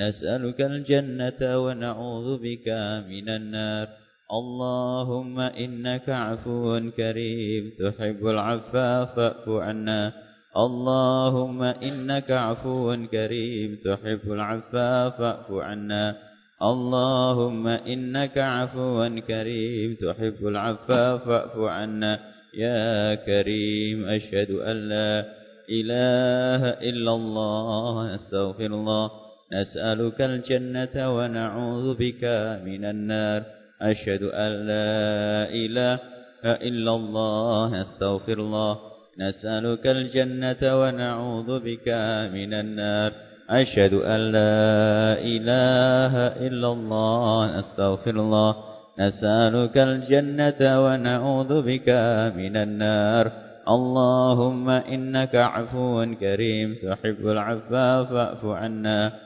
نسألك الجنة ونعوذ بك من النار. اللهم إنك عفو كريم. تحب العفاف فاعف عنا. اللهم إنك عفو كريم. تحب العفاف فاعف عنا. اللهم إنك عفو كريم. تحب العفاف فاعف عنا. يا كريم أشهد أن لا إله إلا الله. أستغفر الله. نسألك الجنة ونعوذ بك من النار. أشهد أن لا إله إلا الله أستغفر الله. نسألك الجنة ونعوذ بك من النار. أشهد أن لا إله إلا الله أستغفر الله. نسألك الجنة ونعوذ بك من النار. اللهم إنك عفو كريم تحب العفاف فاعف عنا.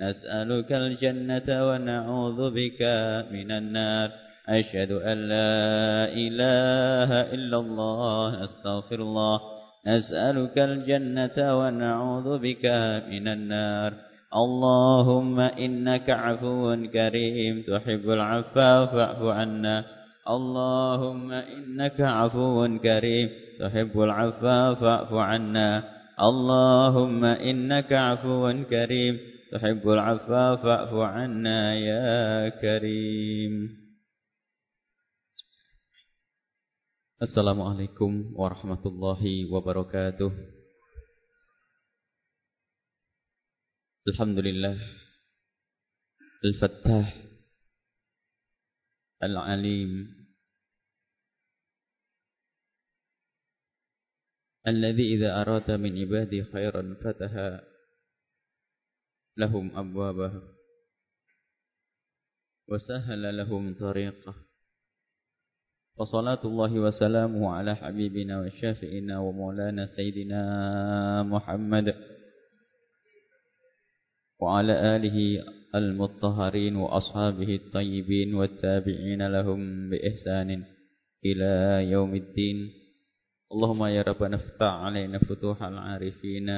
نسألك الجنة ونعوذ بك من النار. أشهد أن لا إله إلا الله أستغفر الله. نسألك الجنة ونعوذ بك من النار. اللهم إنك عفو كريم تحب العفاف فاعف عنا. اللهم إنك عفو كريم تحب العفاف فاعف عنا. اللهم إنك عفو كريم تحب العفو فاعف عنا يا كريم. السلام عليكم ورحمة الله وبركاته. الحمد لله. الفتاح العليم الذي إذا أراد من عباده خيرا فتحا لهم أبوابه وسهل لهم طريقه. وصلاة الله وسلامه على حبيبنا وشافئنا ومولانا سيدنا محمد وعلى آله المطهرين وأصحابه الطيبين والتابعين لهم بإحسان إلى يوم الدين. اللهم يا رب نفتح علينا فتوح العارفين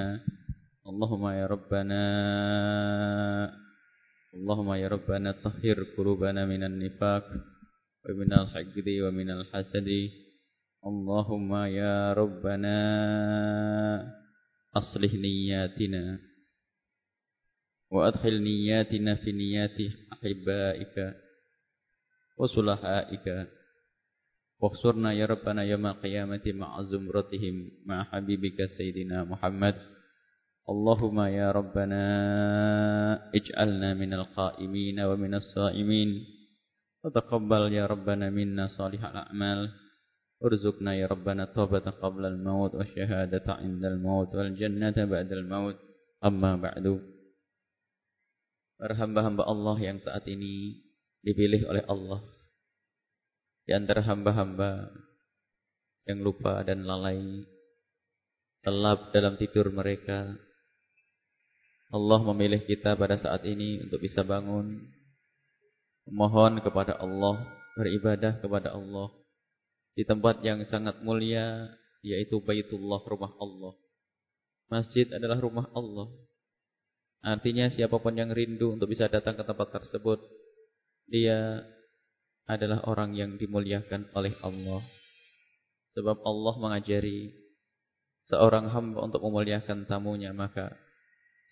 اللهم يا ربنا اللهم يا ربنا طهر قلوبنا من النفاق ومن الحقد ومن الحسد. اللهم يا ربنا أصلح نياتنا وأدخل نياتنا في نيات أحبائك وصلحائك. واخسرنا يا ربنا يوم القيامة مع زمرتهم مع حبيبك سيدنا محمد. اللهم يا ربنا اجعلنا من القائمين ومن الصائمين وتقبل يا ربنا منا صالح الأعمال ارزقنا يا ربنا توبة قبل الموت والشهادة عند الموت والجنة بعد الموت أما بعد Para hamba-hamba Allah yang saat ini dipilih oleh Allah di antara hamba-hamba yang lupa dan lalai, telap dalam tidur mereka, Allah memilih kita pada saat ini untuk bisa bangun memohon kepada Allah, beribadah kepada Allah di tempat yang sangat mulia yaitu Baitullah rumah Allah. Masjid adalah rumah Allah. Artinya siapa pun yang rindu untuk bisa datang ke tempat tersebut dia adalah orang yang dimuliakan oleh Allah. Sebab Allah mengajari seorang hamba untuk memuliakan tamunya maka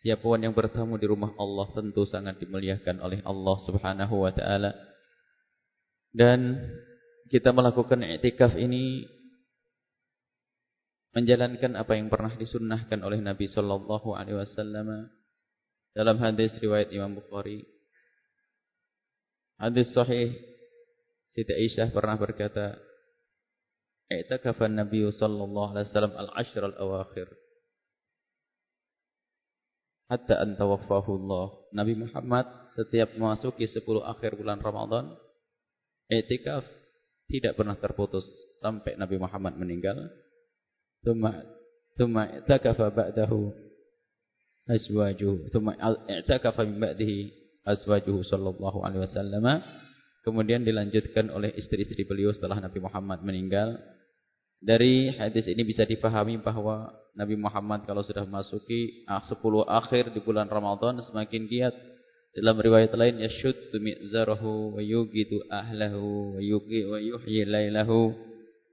Siapa pun yang bertamu di rumah Allah tentu sangat dimuliakan oleh Allah Subhanahu wa taala. Dan kita melakukan i'tikaf ini menjalankan apa yang pernah disunnahkan oleh Nabi sallallahu alaihi wasallam dalam hadis riwayat Imam Bukhari. Hadis sahih Siti Aisyah pernah berkata, "I'takafa Nabi sallallahu alaihi wasallam al-ashr al-awakhir." Hatta an tawaffahu Allah. Nabi Muhammad setiap memasuki 10 akhir bulan Ramadan, i'tikaf tidak pernah terputus sampai Nabi Muhammad meninggal. Thumma thumma i'takafa ba'dahu azwajuhu. Thumma i'takafa min ba'dihi azwajuhu sallallahu alaihi wasallam. Kemudian dilanjutkan oleh istri-istri beliau setelah Nabi Muhammad meninggal. Dari hadis ini bisa dipahami bahwa Nabi Muhammad kalau sudah masuki 10 akhir di bulan Ramadan semakin giat. Dalam riwayat lain yashuddu mi'zarahu wa yugidu ahlahu wa yugi wa yuhyi lailahu.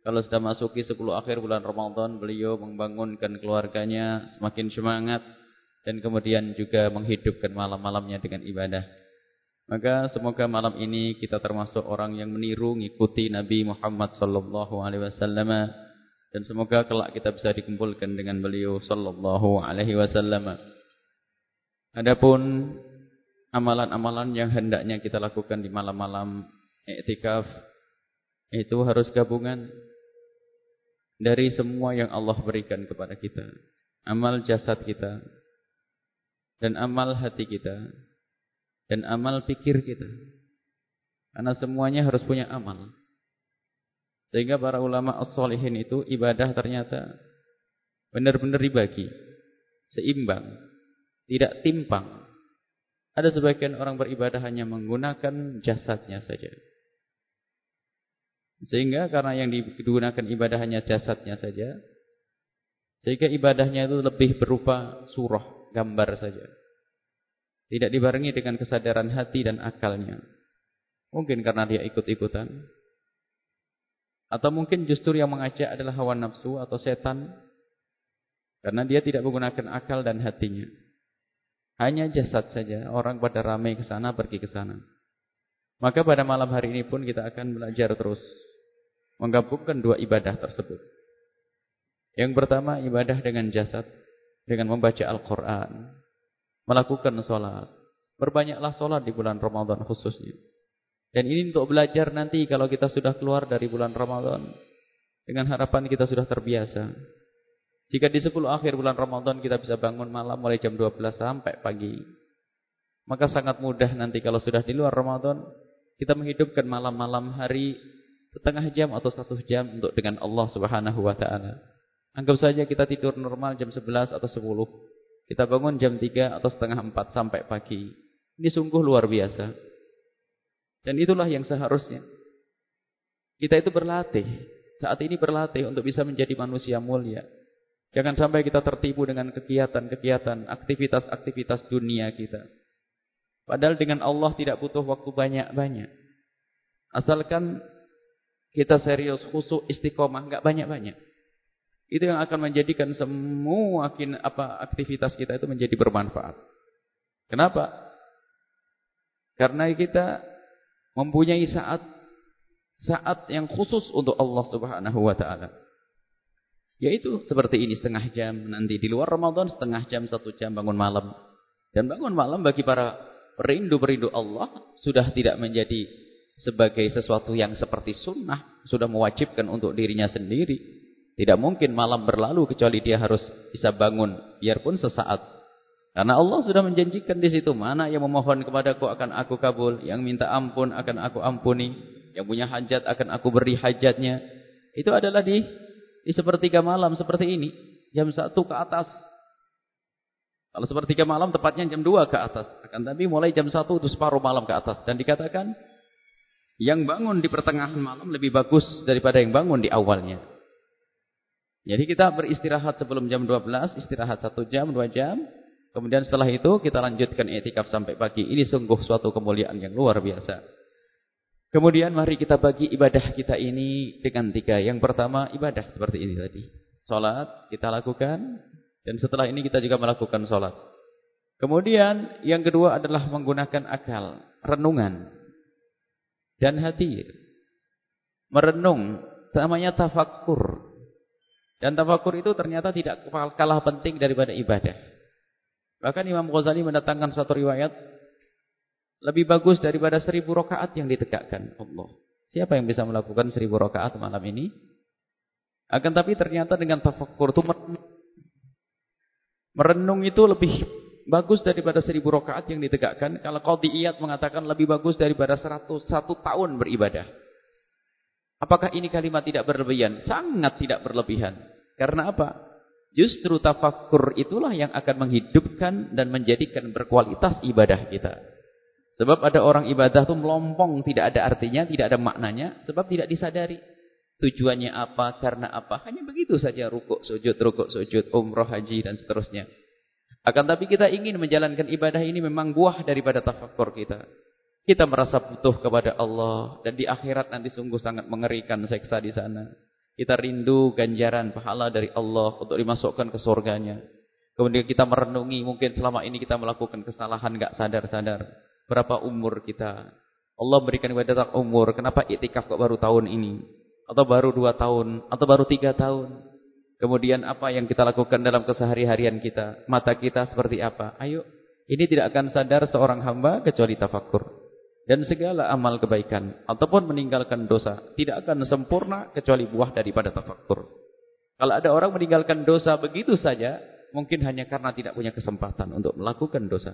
Kalau sudah masuki 10 akhir bulan Ramadan beliau membangunkan keluarganya semakin semangat dan kemudian juga menghidupkan malam-malamnya dengan ibadah. Maka semoga malam ini kita termasuk orang yang meniru mengikuti Nabi Muhammad sallallahu alaihi wasallam dan semoga kelak kita bisa dikumpulkan dengan beliau sallallahu alaihi wasallam. Adapun amalan-amalan yang hendaknya kita lakukan di malam-malam i'tikaf itu harus gabungan dari semua yang Allah berikan kepada kita. Amal jasad kita dan amal hati kita dan amal pikir kita. Karena semuanya harus punya amal. Sehingga para ulama as-solihin itu ibadah ternyata benar-benar dibagi. Seimbang. Tidak timpang. Ada sebagian orang beribadah hanya menggunakan jasadnya saja. Sehingga karena yang digunakan ibadah hanya jasadnya saja. Sehingga ibadahnya itu lebih berupa surah, gambar saja. Tidak dibarengi dengan kesadaran hati dan akalnya. Mungkin karena dia ikut-ikutan. Atau mungkin justru yang mengajak adalah hawa nafsu atau setan. Karena dia tidak menggunakan akal dan hatinya. Hanya jasad saja. Orang pada ramai ke sana, pergi ke sana. Maka pada malam hari ini pun kita akan belajar terus. Menggabungkan dua ibadah tersebut. Yang pertama ibadah dengan jasad. Dengan membaca Al-Quran melakukan sholat. Berbanyaklah sholat di bulan Ramadan khususnya. Dan ini untuk belajar nanti kalau kita sudah keluar dari bulan Ramadan. Dengan harapan kita sudah terbiasa. Jika di 10 akhir bulan Ramadan kita bisa bangun malam mulai jam 12 sampai pagi. Maka sangat mudah nanti kalau sudah di luar Ramadan. Kita menghidupkan malam-malam hari setengah jam atau satu jam untuk dengan Allah subhanahu wa ta'ala. Anggap saja kita tidur normal jam 11 atau 10. Kita bangun jam 3 atau setengah 4 sampai pagi. Ini sungguh luar biasa. Dan itulah yang seharusnya. Kita itu berlatih. Saat ini berlatih untuk bisa menjadi manusia mulia. Jangan sampai kita tertipu dengan kegiatan-kegiatan, aktivitas-aktivitas dunia kita. Padahal dengan Allah tidak butuh waktu banyak-banyak. Asalkan kita serius, khusus, istiqomah, enggak banyak-banyak. Itu yang akan menjadikan semua apa aktivitas kita itu menjadi bermanfaat. Kenapa? Karena kita mempunyai saat saat yang khusus untuk Allah Subhanahu wa taala. Yaitu seperti ini setengah jam nanti di luar Ramadan setengah jam satu jam bangun malam. Dan bangun malam bagi para perindu-perindu Allah sudah tidak menjadi sebagai sesuatu yang seperti sunnah, sudah mewajibkan untuk dirinya sendiri. Tidak mungkin malam berlalu kecuali dia harus bisa bangun biarpun sesaat. Karena Allah sudah menjanjikan di situ mana yang memohon kepadaku akan aku kabul, yang minta ampun akan aku ampuni, yang punya hajat akan aku beri hajatnya. Itu adalah di di sepertiga malam seperti ini, jam satu ke atas. Kalau sepertiga malam tepatnya jam dua ke atas. Akan tapi mulai jam satu itu separuh malam ke atas dan dikatakan yang bangun di pertengahan malam lebih bagus daripada yang bangun di awalnya. Jadi kita beristirahat sebelum jam 12, istirahat satu jam, dua jam. Kemudian setelah itu kita lanjutkan etikaf sampai pagi. Ini sungguh suatu kemuliaan yang luar biasa. Kemudian mari kita bagi ibadah kita ini dengan tiga. Yang pertama ibadah seperti ini tadi. Sholat kita lakukan. Dan setelah ini kita juga melakukan sholat. Kemudian yang kedua adalah menggunakan akal. Renungan. Dan hati. merenung, namanya tafakkur. Dan tafakkur itu ternyata tidak kalah penting daripada ibadah. Bahkan Imam Ghazali mendatangkan satu riwayat lebih bagus daripada seribu rakaat yang ditegakkan Allah. Siapa yang bisa melakukan seribu rakaat malam ini? Akan tapi ternyata dengan tafakkur itu merenung itu lebih bagus daripada seribu rakaat yang ditegakkan. Kalau Qadiyat mengatakan lebih bagus daripada seratus satu tahun beribadah. Apakah ini kalimat tidak berlebihan? Sangat tidak berlebihan. Karena apa? Justru tafakkur itulah yang akan menghidupkan dan menjadikan berkualitas ibadah kita. Sebab ada orang ibadah itu melompong, tidak ada artinya, tidak ada maknanya, sebab tidak disadari. Tujuannya apa, karena apa, hanya begitu saja rukuk, sujud, rukuk, sujud, umroh, haji, dan seterusnya. Akan tapi kita ingin menjalankan ibadah ini memang buah daripada tafakkur kita. Kita merasa butuh kepada Allah dan di akhirat nanti sungguh sangat mengerikan seksa di sana. Kita rindu ganjaran pahala dari Allah untuk dimasukkan ke surganya. Kemudian kita merenungi mungkin selama ini kita melakukan kesalahan enggak sadar-sadar. Berapa umur kita? Allah berikan kepada umur. Kenapa iktikaf kok baru tahun ini? Atau baru dua tahun? Atau baru tiga tahun? Kemudian apa yang kita lakukan dalam kesehari-harian kita? Mata kita seperti apa? Ayo. Ini tidak akan sadar seorang hamba kecuali tafakur dan segala amal kebaikan ataupun meninggalkan dosa tidak akan sempurna kecuali buah daripada tafakkur. Kalau ada orang meninggalkan dosa begitu saja, mungkin hanya karena tidak punya kesempatan untuk melakukan dosa.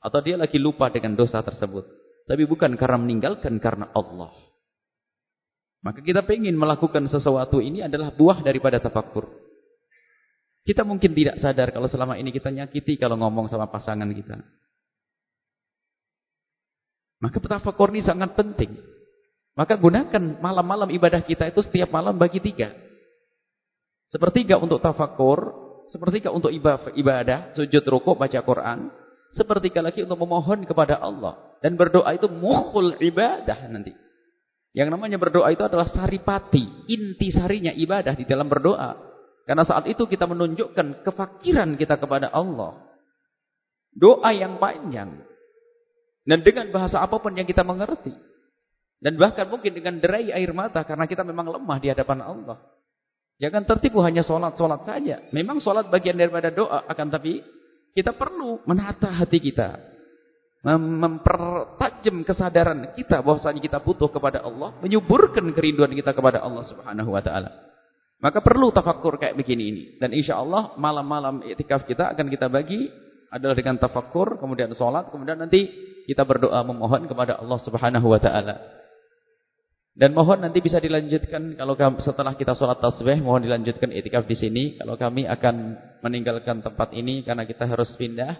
Atau dia lagi lupa dengan dosa tersebut. Tapi bukan karena meninggalkan karena Allah. Maka kita ingin melakukan sesuatu ini adalah buah daripada tafakkur. Kita mungkin tidak sadar kalau selama ini kita nyakiti kalau ngomong sama pasangan kita. Maka tafakur ini sangat penting. Maka gunakan malam-malam ibadah kita itu setiap malam bagi tiga. Sepertiga untuk tafakur, sepertiga untuk ibadah, sujud rukuk, baca Quran. Sepertiga lagi untuk memohon kepada Allah. Dan berdoa itu mukhul ibadah nanti. Yang namanya berdoa itu adalah saripati, inti sarinya ibadah di dalam berdoa. Karena saat itu kita menunjukkan kefakiran kita kepada Allah. Doa yang panjang. Dan dengan bahasa apa pun yang kita mengerti. Dan bahkan mungkin dengan derai air mata karena kita memang lemah di hadapan Allah. Jangan tertipu hanya sholat-sholat saja. Memang sholat bagian daripada doa. Akan tapi kita perlu menata hati kita. Mempertajam kesadaran kita bahwasanya kita butuh kepada Allah. Menyuburkan kerinduan kita kepada Allah subhanahu wa ta'ala. Maka perlu tafakkur kayak begini ini. Dan insya Allah malam-malam itikaf kita akan kita bagi adalah dengan tafakkur, kemudian sholat, kemudian nanti kita berdoa memohon kepada Allah Subhanahu wa taala. Dan mohon nanti bisa dilanjutkan kalau setelah kita sholat tasbih mohon dilanjutkan itikaf di sini. Kalau kami akan meninggalkan tempat ini karena kita harus pindah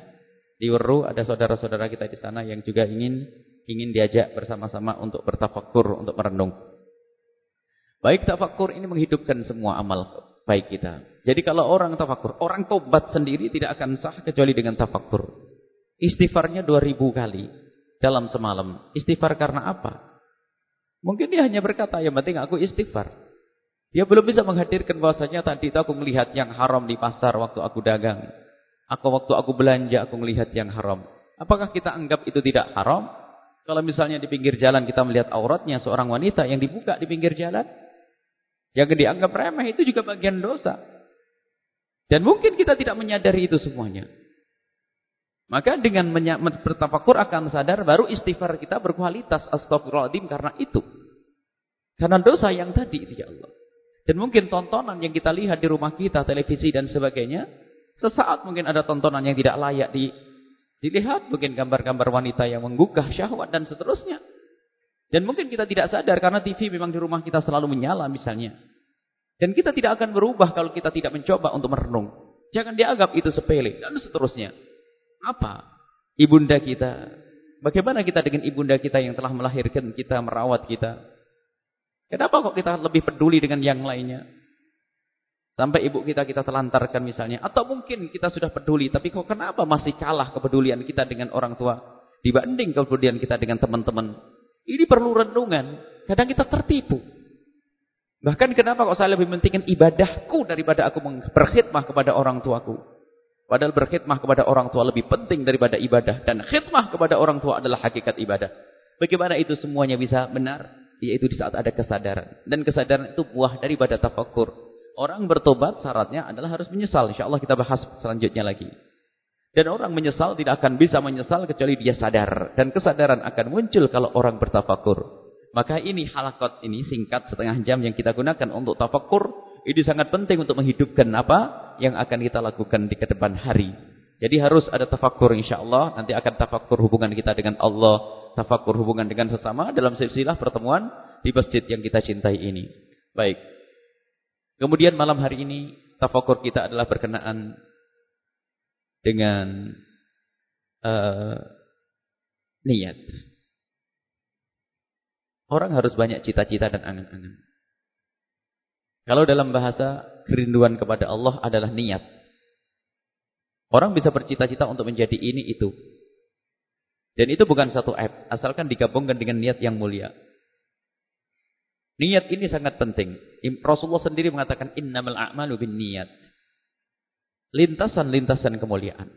di Weru ada saudara-saudara kita di sana yang juga ingin ingin diajak bersama-sama untuk bertafakur, untuk merenung. Baik tafakur ini menghidupkan semua amal baik kita. Jadi kalau orang tafakur, orang tobat sendiri tidak akan sah kecuali dengan tafakur. Istighfarnya 2000 kali dalam semalam. Istighfar karena apa? Mungkin dia hanya berkata, yang penting aku istighfar. Dia belum bisa menghadirkan bahwasanya tadi itu aku melihat yang haram di pasar waktu aku dagang. Aku waktu aku belanja aku melihat yang haram. Apakah kita anggap itu tidak haram? Kalau misalnya di pinggir jalan kita melihat auratnya seorang wanita yang dibuka di pinggir jalan. Yang dianggap remeh itu juga bagian dosa. Dan mungkin kita tidak menyadari itu semuanya. Maka dengan bertafakur akan sadar baru istighfar kita berkualitas astagfirullahaladzim karena itu. Karena dosa yang tadi itu ya Allah. Dan mungkin tontonan yang kita lihat di rumah kita, televisi dan sebagainya. Sesaat mungkin ada tontonan yang tidak layak di, dilihat. Mungkin gambar-gambar wanita yang menggugah syahwat dan seterusnya. Dan mungkin kita tidak sadar karena TV memang di rumah kita selalu menyala misalnya. Dan kita tidak akan berubah kalau kita tidak mencoba untuk merenung. Jangan dianggap itu sepele dan seterusnya. Apa? Ibunda kita. Bagaimana kita dengan ibunda kita yang telah melahirkan kita, merawat kita? Kenapa kok kita lebih peduli dengan yang lainnya? Sampai ibu kita kita telantarkan misalnya. Atau mungkin kita sudah peduli. Tapi kok kenapa masih kalah kepedulian kita dengan orang tua. Dibanding kepedulian kita dengan teman-teman. Ini perlu renungan. Kadang kita tertipu. Bahkan kenapa kok saya lebih mentingkan ibadahku daripada aku berkhidmah kepada orang tuaku. Padahal berkhidmah kepada orang tua lebih penting daripada ibadah. Dan khidmah kepada orang tua adalah hakikat ibadah. Bagaimana itu semuanya bisa benar? yaitu di saat ada kesadaran. Dan kesadaran itu buah daripada tafakur. Orang bertobat syaratnya adalah harus menyesal. Insya Allah kita bahas selanjutnya lagi. Dan orang menyesal tidak akan bisa menyesal kecuali dia sadar. Dan kesadaran akan muncul kalau orang bertafakur. Maka ini halakot ini singkat setengah jam yang kita gunakan untuk tafakur. Ini sangat penting untuk menghidupkan apa yang akan kita lakukan di ke depan hari. Jadi harus ada tafakur insya Allah. Nanti akan tafakur hubungan kita dengan Allah. Tafakur hubungan dengan sesama dalam silsilah pertemuan di masjid yang kita cintai ini. Baik. Kemudian malam hari ini tafakur kita adalah berkenaan dengan uh, niat. Orang harus banyak cita-cita dan angan-angan. Kalau dalam bahasa kerinduan kepada Allah adalah niat. Orang bisa bercita-cita untuk menjadi ini itu. Dan itu bukan satu app, asalkan digabungkan dengan niat yang mulia. Niat ini sangat penting. Rasulullah sendiri mengatakan innamal a'malu bin niat lintasan-lintasan kemuliaan.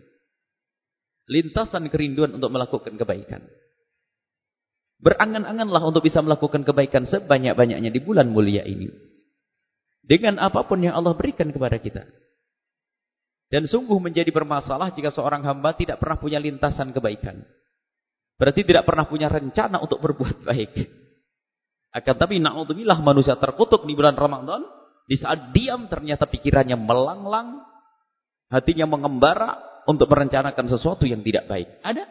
Lintasan kerinduan untuk melakukan kebaikan. Berangan-anganlah untuk bisa melakukan kebaikan sebanyak-banyaknya di bulan mulia ini. Dengan apa pun yang Allah berikan kepada kita. Dan sungguh menjadi bermasalah jika seorang hamba tidak pernah punya lintasan kebaikan. Berarti tidak pernah punya rencana untuk berbuat baik. Akan tapi na'udzubillah manusia terkutuk di bulan Ramadan. Di saat diam ternyata pikirannya melanglang hatinya mengembara untuk merencanakan sesuatu yang tidak baik. Ada?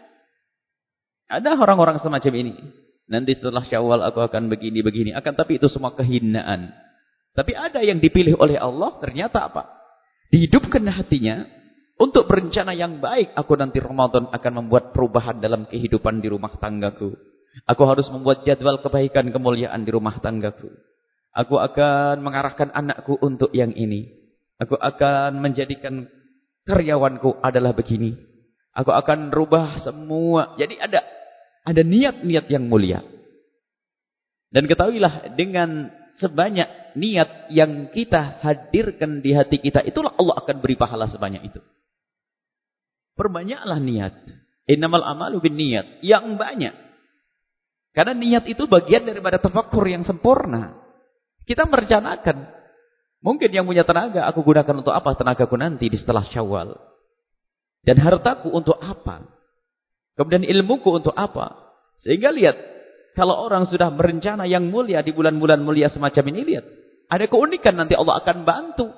Ada orang-orang semacam ini. Nanti setelah syawal aku akan begini-begini. Akan tapi itu semua kehinaan. Tapi ada yang dipilih oleh Allah, ternyata apa? Dihidupkan hatinya untuk berencana yang baik. Aku nanti Ramadan akan membuat perubahan dalam kehidupan di rumah tanggaku. Aku harus membuat jadwal kebaikan kemuliaan di rumah tanggaku. Aku akan mengarahkan anakku untuk yang ini. Aku akan menjadikan karyawanku adalah begini. Aku akan rubah semua. Jadi ada ada niat-niat yang mulia. Dan ketahuilah dengan sebanyak niat yang kita hadirkan di hati kita, itulah Allah akan beri pahala sebanyak itu. Perbanyaklah niat. Innamal amalu bin niat. Yang banyak. Karena niat itu bagian daripada tafakkur yang sempurna. Kita merencanakan. Mungkin yang punya tenaga, aku gunakan untuk apa tenagaku nanti di setelah syawal. Dan hartaku untuk apa? Kemudian ilmuku untuk apa? Sehingga lihat, kalau orang sudah berencana yang mulia di bulan-bulan mulia semacam ini, lihat. Ada keunikan nanti Allah akan bantu.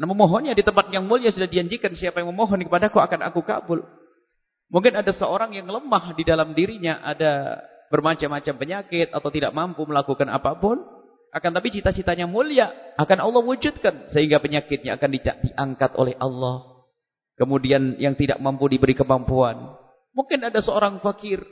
Nah memohonnya di tempat yang mulia sudah dijanjikan siapa yang memohon kepadaku akan aku kabul. Mungkin ada seorang yang lemah di dalam dirinya, ada bermacam-macam penyakit atau tidak mampu melakukan apa pun. Akan tapi cita-citanya mulia. Akan Allah wujudkan. Sehingga penyakitnya akan diangkat oleh Allah. Kemudian yang tidak mampu diberi kemampuan. Mungkin ada seorang fakir.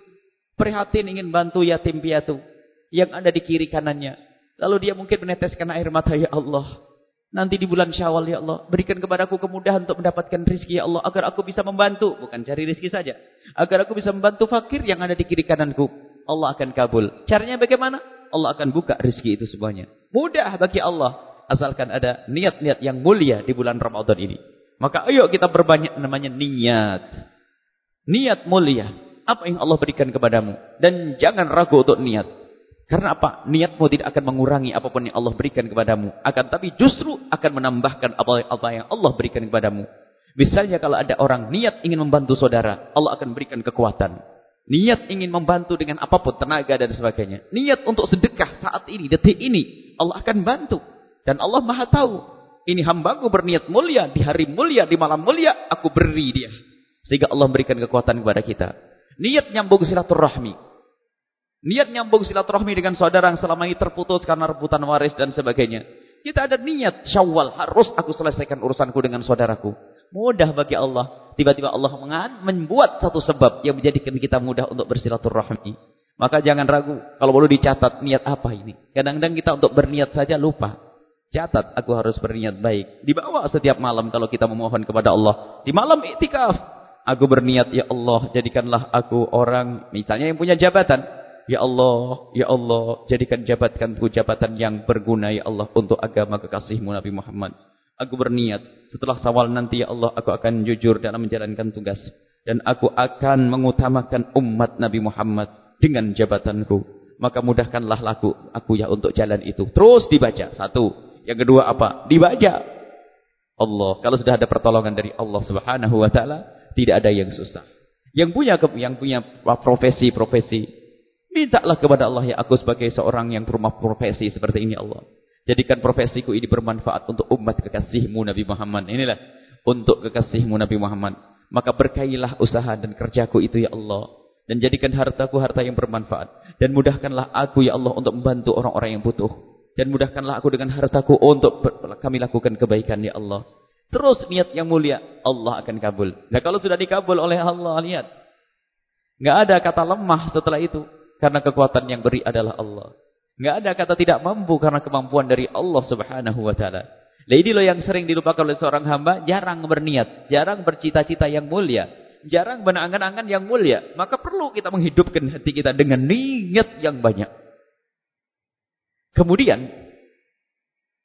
Prihatin ingin bantu yatim piatu. Yang ada di kiri kanannya. Lalu dia mungkin meneteskan air mata. Ya Allah. Nanti di bulan syawal ya Allah. Berikan kepadaku kemudahan untuk mendapatkan rizki ya Allah. Agar aku bisa membantu. Bukan cari rizki saja. Agar aku bisa membantu fakir yang ada di kiri kananku. Allah akan kabul. Caranya bagaimana? Allah akan buka rezeki itu semuanya. Mudah bagi Allah asalkan ada niat-niat yang mulia di bulan Ramadan ini. Maka ayo kita berbanyak namanya niat. Niat mulia. Apa yang Allah berikan kepadamu. Dan jangan ragu untuk niat. Karena apa? Niatmu tidak akan mengurangi apa pun yang Allah berikan kepadamu. Akan tapi justru akan menambahkan apa yang Allah berikan kepadamu. Misalnya kalau ada orang niat ingin membantu saudara. Allah akan berikan kekuatan. Niat ingin membantu dengan apa pun, tenaga dan sebagainya. Niat untuk sedekah saat ini, detik ini. Allah akan bantu. Dan Allah maha tahu. Ini hambaku berniat mulia, di hari mulia, di malam mulia, aku beri dia. Sehingga Allah memberikan kekuatan kepada kita. Niat nyambung silaturahmi. Niat nyambung silaturahmi dengan saudara yang selama ini terputus karena rebutan waris dan sebagainya. Kita ada niat syawal, harus aku selesaikan urusanku dengan saudaraku. Mudah bagi Allah. Tiba-tiba Allah membuat satu sebab yang menjadikan kita mudah untuk bersilaturahmi. Maka jangan ragu. Kalau perlu dicatat niat apa ini. Kadang-kadang kita untuk berniat saja lupa. Catat aku harus berniat baik. Dibawa setiap malam kalau kita memohon kepada Allah. Di malam iktikaf. Aku berniat ya Allah jadikanlah aku orang misalnya yang punya jabatan. Ya Allah, Ya Allah, jadikan jabatanku jabatan yang berguna ya Allah untuk agama kekasihmu Nabi Muhammad. Aku berniat setelah sawal nanti ya Allah aku akan jujur dalam menjalankan tugas. Dan aku akan mengutamakan umat Nabi Muhammad dengan jabatanku. maka mudahkanlah laku aku ya untuk jalan itu. Terus dibaca. Satu. Yang kedua apa? Dibaca. Allah. Kalau sudah ada pertolongan dari Allah Subhanahu wa taala, tidak ada yang susah. Yang punya yang punya profesi-profesi, mintalah kepada Allah ya aku sebagai seorang yang berumah profesi seperti ini Allah. Jadikan profesiku ini bermanfaat untuk umat kekasihmu Nabi Muhammad. Inilah untuk kekasihmu Nabi Muhammad. Maka berkailah usaha dan kerjaku itu ya Allah. Dan jadikan hartaku harta yang bermanfaat. Dan mudahkanlah aku ya Allah untuk membantu orang-orang yang butuh. Dan mudahkanlah aku dengan hartaku untuk kami lakukan kebaikan ya Allah. Terus niat yang mulia, Allah akan kabul. Nah kalau sudah dikabul oleh Allah, lihat. Nggak ada kata lemah setelah itu. Karena kekuatan yang beri adalah Allah. Nggak ada kata tidak mampu karena kemampuan dari Allah Subhanahu wa taala. Lady lo yang sering dilupakan oleh seorang hamba, jarang berniat, jarang bercita-cita yang mulia, jarang berangan-angan yang mulia. Maka perlu kita menghidupkan hati kita dengan niat yang banyak. Kemudian,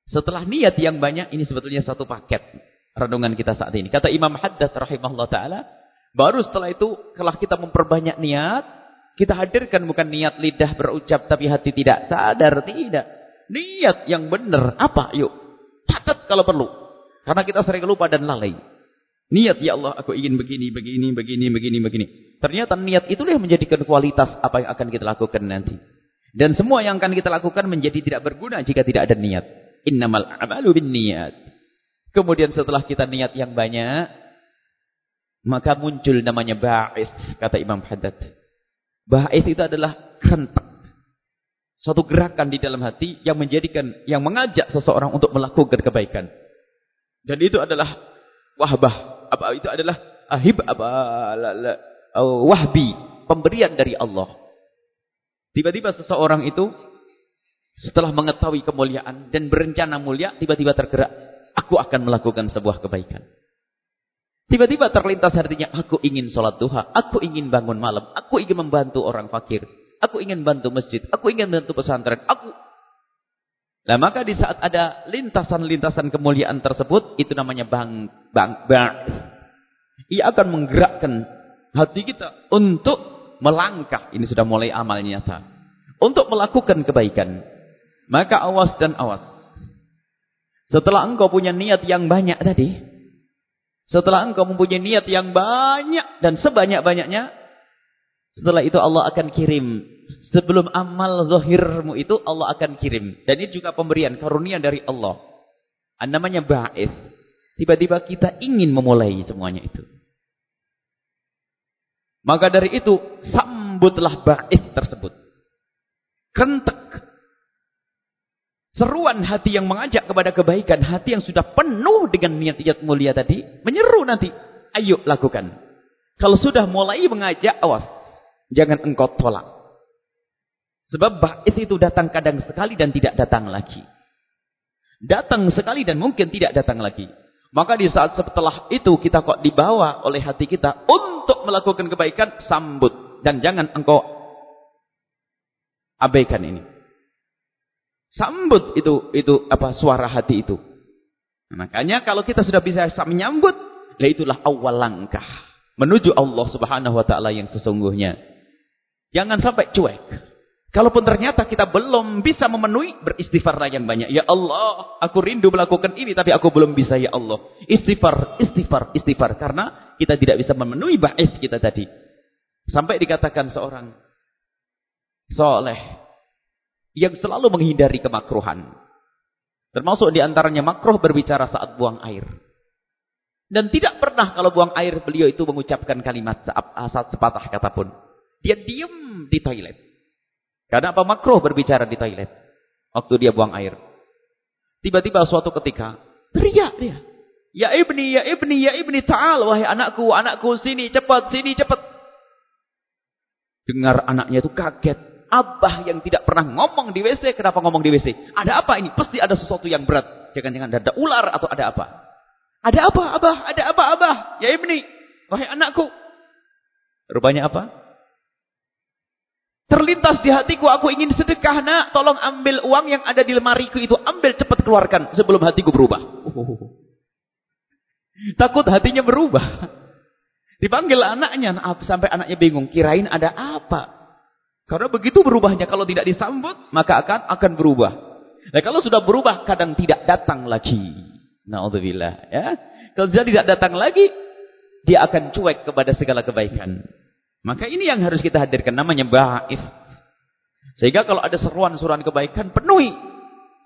setelah niat yang banyak, ini sebetulnya satu paket renungan kita saat ini. Kata Imam Haddad rahimahullah ta'ala, baru setelah itu, kalau kita memperbanyak niat, kita hadirkan bukan niat lidah berucap tapi hati tidak sadar, tidak. Niat yang benar apa? Yuk, catat kalau perlu. Karena kita sering lupa dan lalai. Niat ya Allah, aku ingin begini, begini, begini, begini, begini. Ternyata niat itulah yang menjadikan kualitas apa yang akan kita lakukan nanti. Dan semua yang akan kita lakukan menjadi tidak berguna jika tidak ada niat. Innamal amalu bin niat. Kemudian setelah kita niat yang banyak, maka muncul namanya ba'is, kata Imam Haddad. Ba'ith itu adalah kerentak. Suatu gerakan di dalam hati yang menjadikan, yang mengajak seseorang untuk melakukan kebaikan. Dan itu adalah wahbah. Apa itu adalah ahib uh, wahbi, pemberian dari Allah. Tiba-tiba seseorang itu setelah mengetahui kemuliaan dan berencana mulia, tiba-tiba tergerak, aku akan melakukan sebuah kebaikan. Tiba-tiba terlintas hatinya, aku ingin sholat duha, aku ingin bangun malam, aku ingin membantu orang fakir, aku ingin bantu masjid, aku ingin bantu pesantren, aku. Nah maka di saat ada lintasan-lintasan kemuliaan tersebut, itu namanya bang, bang, bang. Ia akan menggerakkan hati kita untuk melangkah. Ini sudah mulai amal nyata. Untuk melakukan kebaikan. Maka awas dan awas. Setelah engkau punya niat yang banyak tadi, setelah engkau mempunyai niat yang banyak dan sebanyak-banyaknya, setelah itu Allah akan kirim. Sebelum amal zahirmu itu Allah akan kirim. Dan ini juga pemberian karunia dari Allah. Namanya ba'ith. Tiba-tiba kita ingin memulai semuanya itu. Maka dari itu sambutlah ba'ith tersebut. Kentek Seruan hati yang mengajak kepada kebaikan, hati yang sudah penuh dengan niat-niat mulia tadi, menyeru nanti, ayo lakukan. Kalau sudah mulai mengajak, awas, jangan engkau tolak. Sebab bait itu datang kadang sekali dan tidak datang lagi. Datang sekali dan mungkin tidak datang lagi. Maka di saat setelah itu kita kok dibawa oleh hati kita untuk melakukan kebaikan, sambut. Dan jangan engkau abaikan ini. Sambut itu itu apa suara hati itu. Nah, makanya kalau kita sudah bisa menyambut, ya itulah awal langkah menuju Allah Subhanahu wa taala yang sesungguhnya. Jangan sampai cuek. Kalaupun ternyata kita belum bisa memenuhi, beristighfarlah yang banyak. Ya Allah, aku rindu melakukan ini tapi aku belum bisa ya Allah. Istighfar, istighfar, istighfar karena kita tidak bisa memenuhi ba'is kita tadi. Sampai dikatakan seorang soleh yang selalu menghindari kemakruhan. Termasuk di antaranya makruh berbicara saat buang air. Dan tidak pernah kalau buang air beliau itu mengucapkan kalimat saat sepatah kata pun. Dia diam di toilet. Karena apa makruh berbicara di toilet. Waktu dia buang air. Tiba-tiba suatu ketika teriak dia. Ya ibni, ya ibni, ya ibni ta'al. Wahai anakku, anakku sini cepat, sini cepat. Dengar anaknya itu kaget. Abah yang tidak pernah ngomong di WC, kenapa ngomong di WC? Ada apa ini? Pasti ada sesuatu yang berat. Jangan-jangan ada ular atau ada apa? Ada apa, Abah? Ada apa, Abah? Ya ibni, wahai anakku. Rupanya apa? Terlintas di hatiku, aku ingin sedekah nak. Tolong ambil uang yang ada di lemariku itu. Ambil cepat keluarkan sebelum hatiku berubah. Takut hatinya berubah. Dipanggil anaknya, sampai anaknya bingung. Kirain ada apa? Karena begitu berubahnya kalau tidak disambut, maka akan akan berubah. Nah, kalau sudah berubah kadang tidak datang lagi. Nauzubillah, ya. Kalau dia tidak datang lagi, dia akan cuek kepada segala kebaikan. Maka ini yang harus kita hadirkan namanya ba'if. Sehingga kalau ada seruan-seruan kebaikan penuhi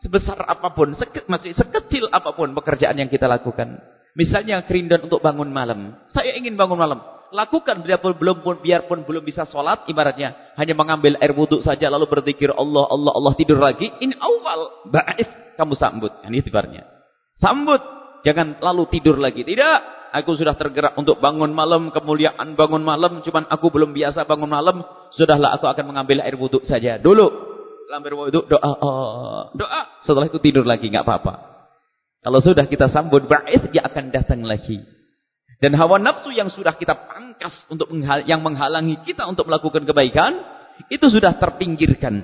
sebesar apa pun, seke, sekecil apa pun pekerjaan yang kita lakukan. Misalnya kerinduan untuk bangun malam. Saya ingin bangun malam. Lakukan biarpun belum pun biarpun belum bisa sholat ibaratnya. Hanya mengambil air wudhu saja lalu berzikir Allah Allah Allah tidur lagi. Ini awal ba'is kamu sambut. Ini ibaratnya sambut jangan lalu tidur lagi. Tidak aku sudah tergerak untuk bangun malam kemuliaan bangun malam cuman aku belum biasa bangun malam sudahlah aku akan mengambil air wudhu saja dulu. Ambil wudhu doa oh, doa. Setelah itu tidur lagi nggak apa-apa. Kalau sudah kita sambut ba'is dia akan datang lagi dan hawa nafsu yang sudah kita pangkas untuk menghal yang menghalangi kita untuk melakukan kebaikan, itu sudah terpinggirkan.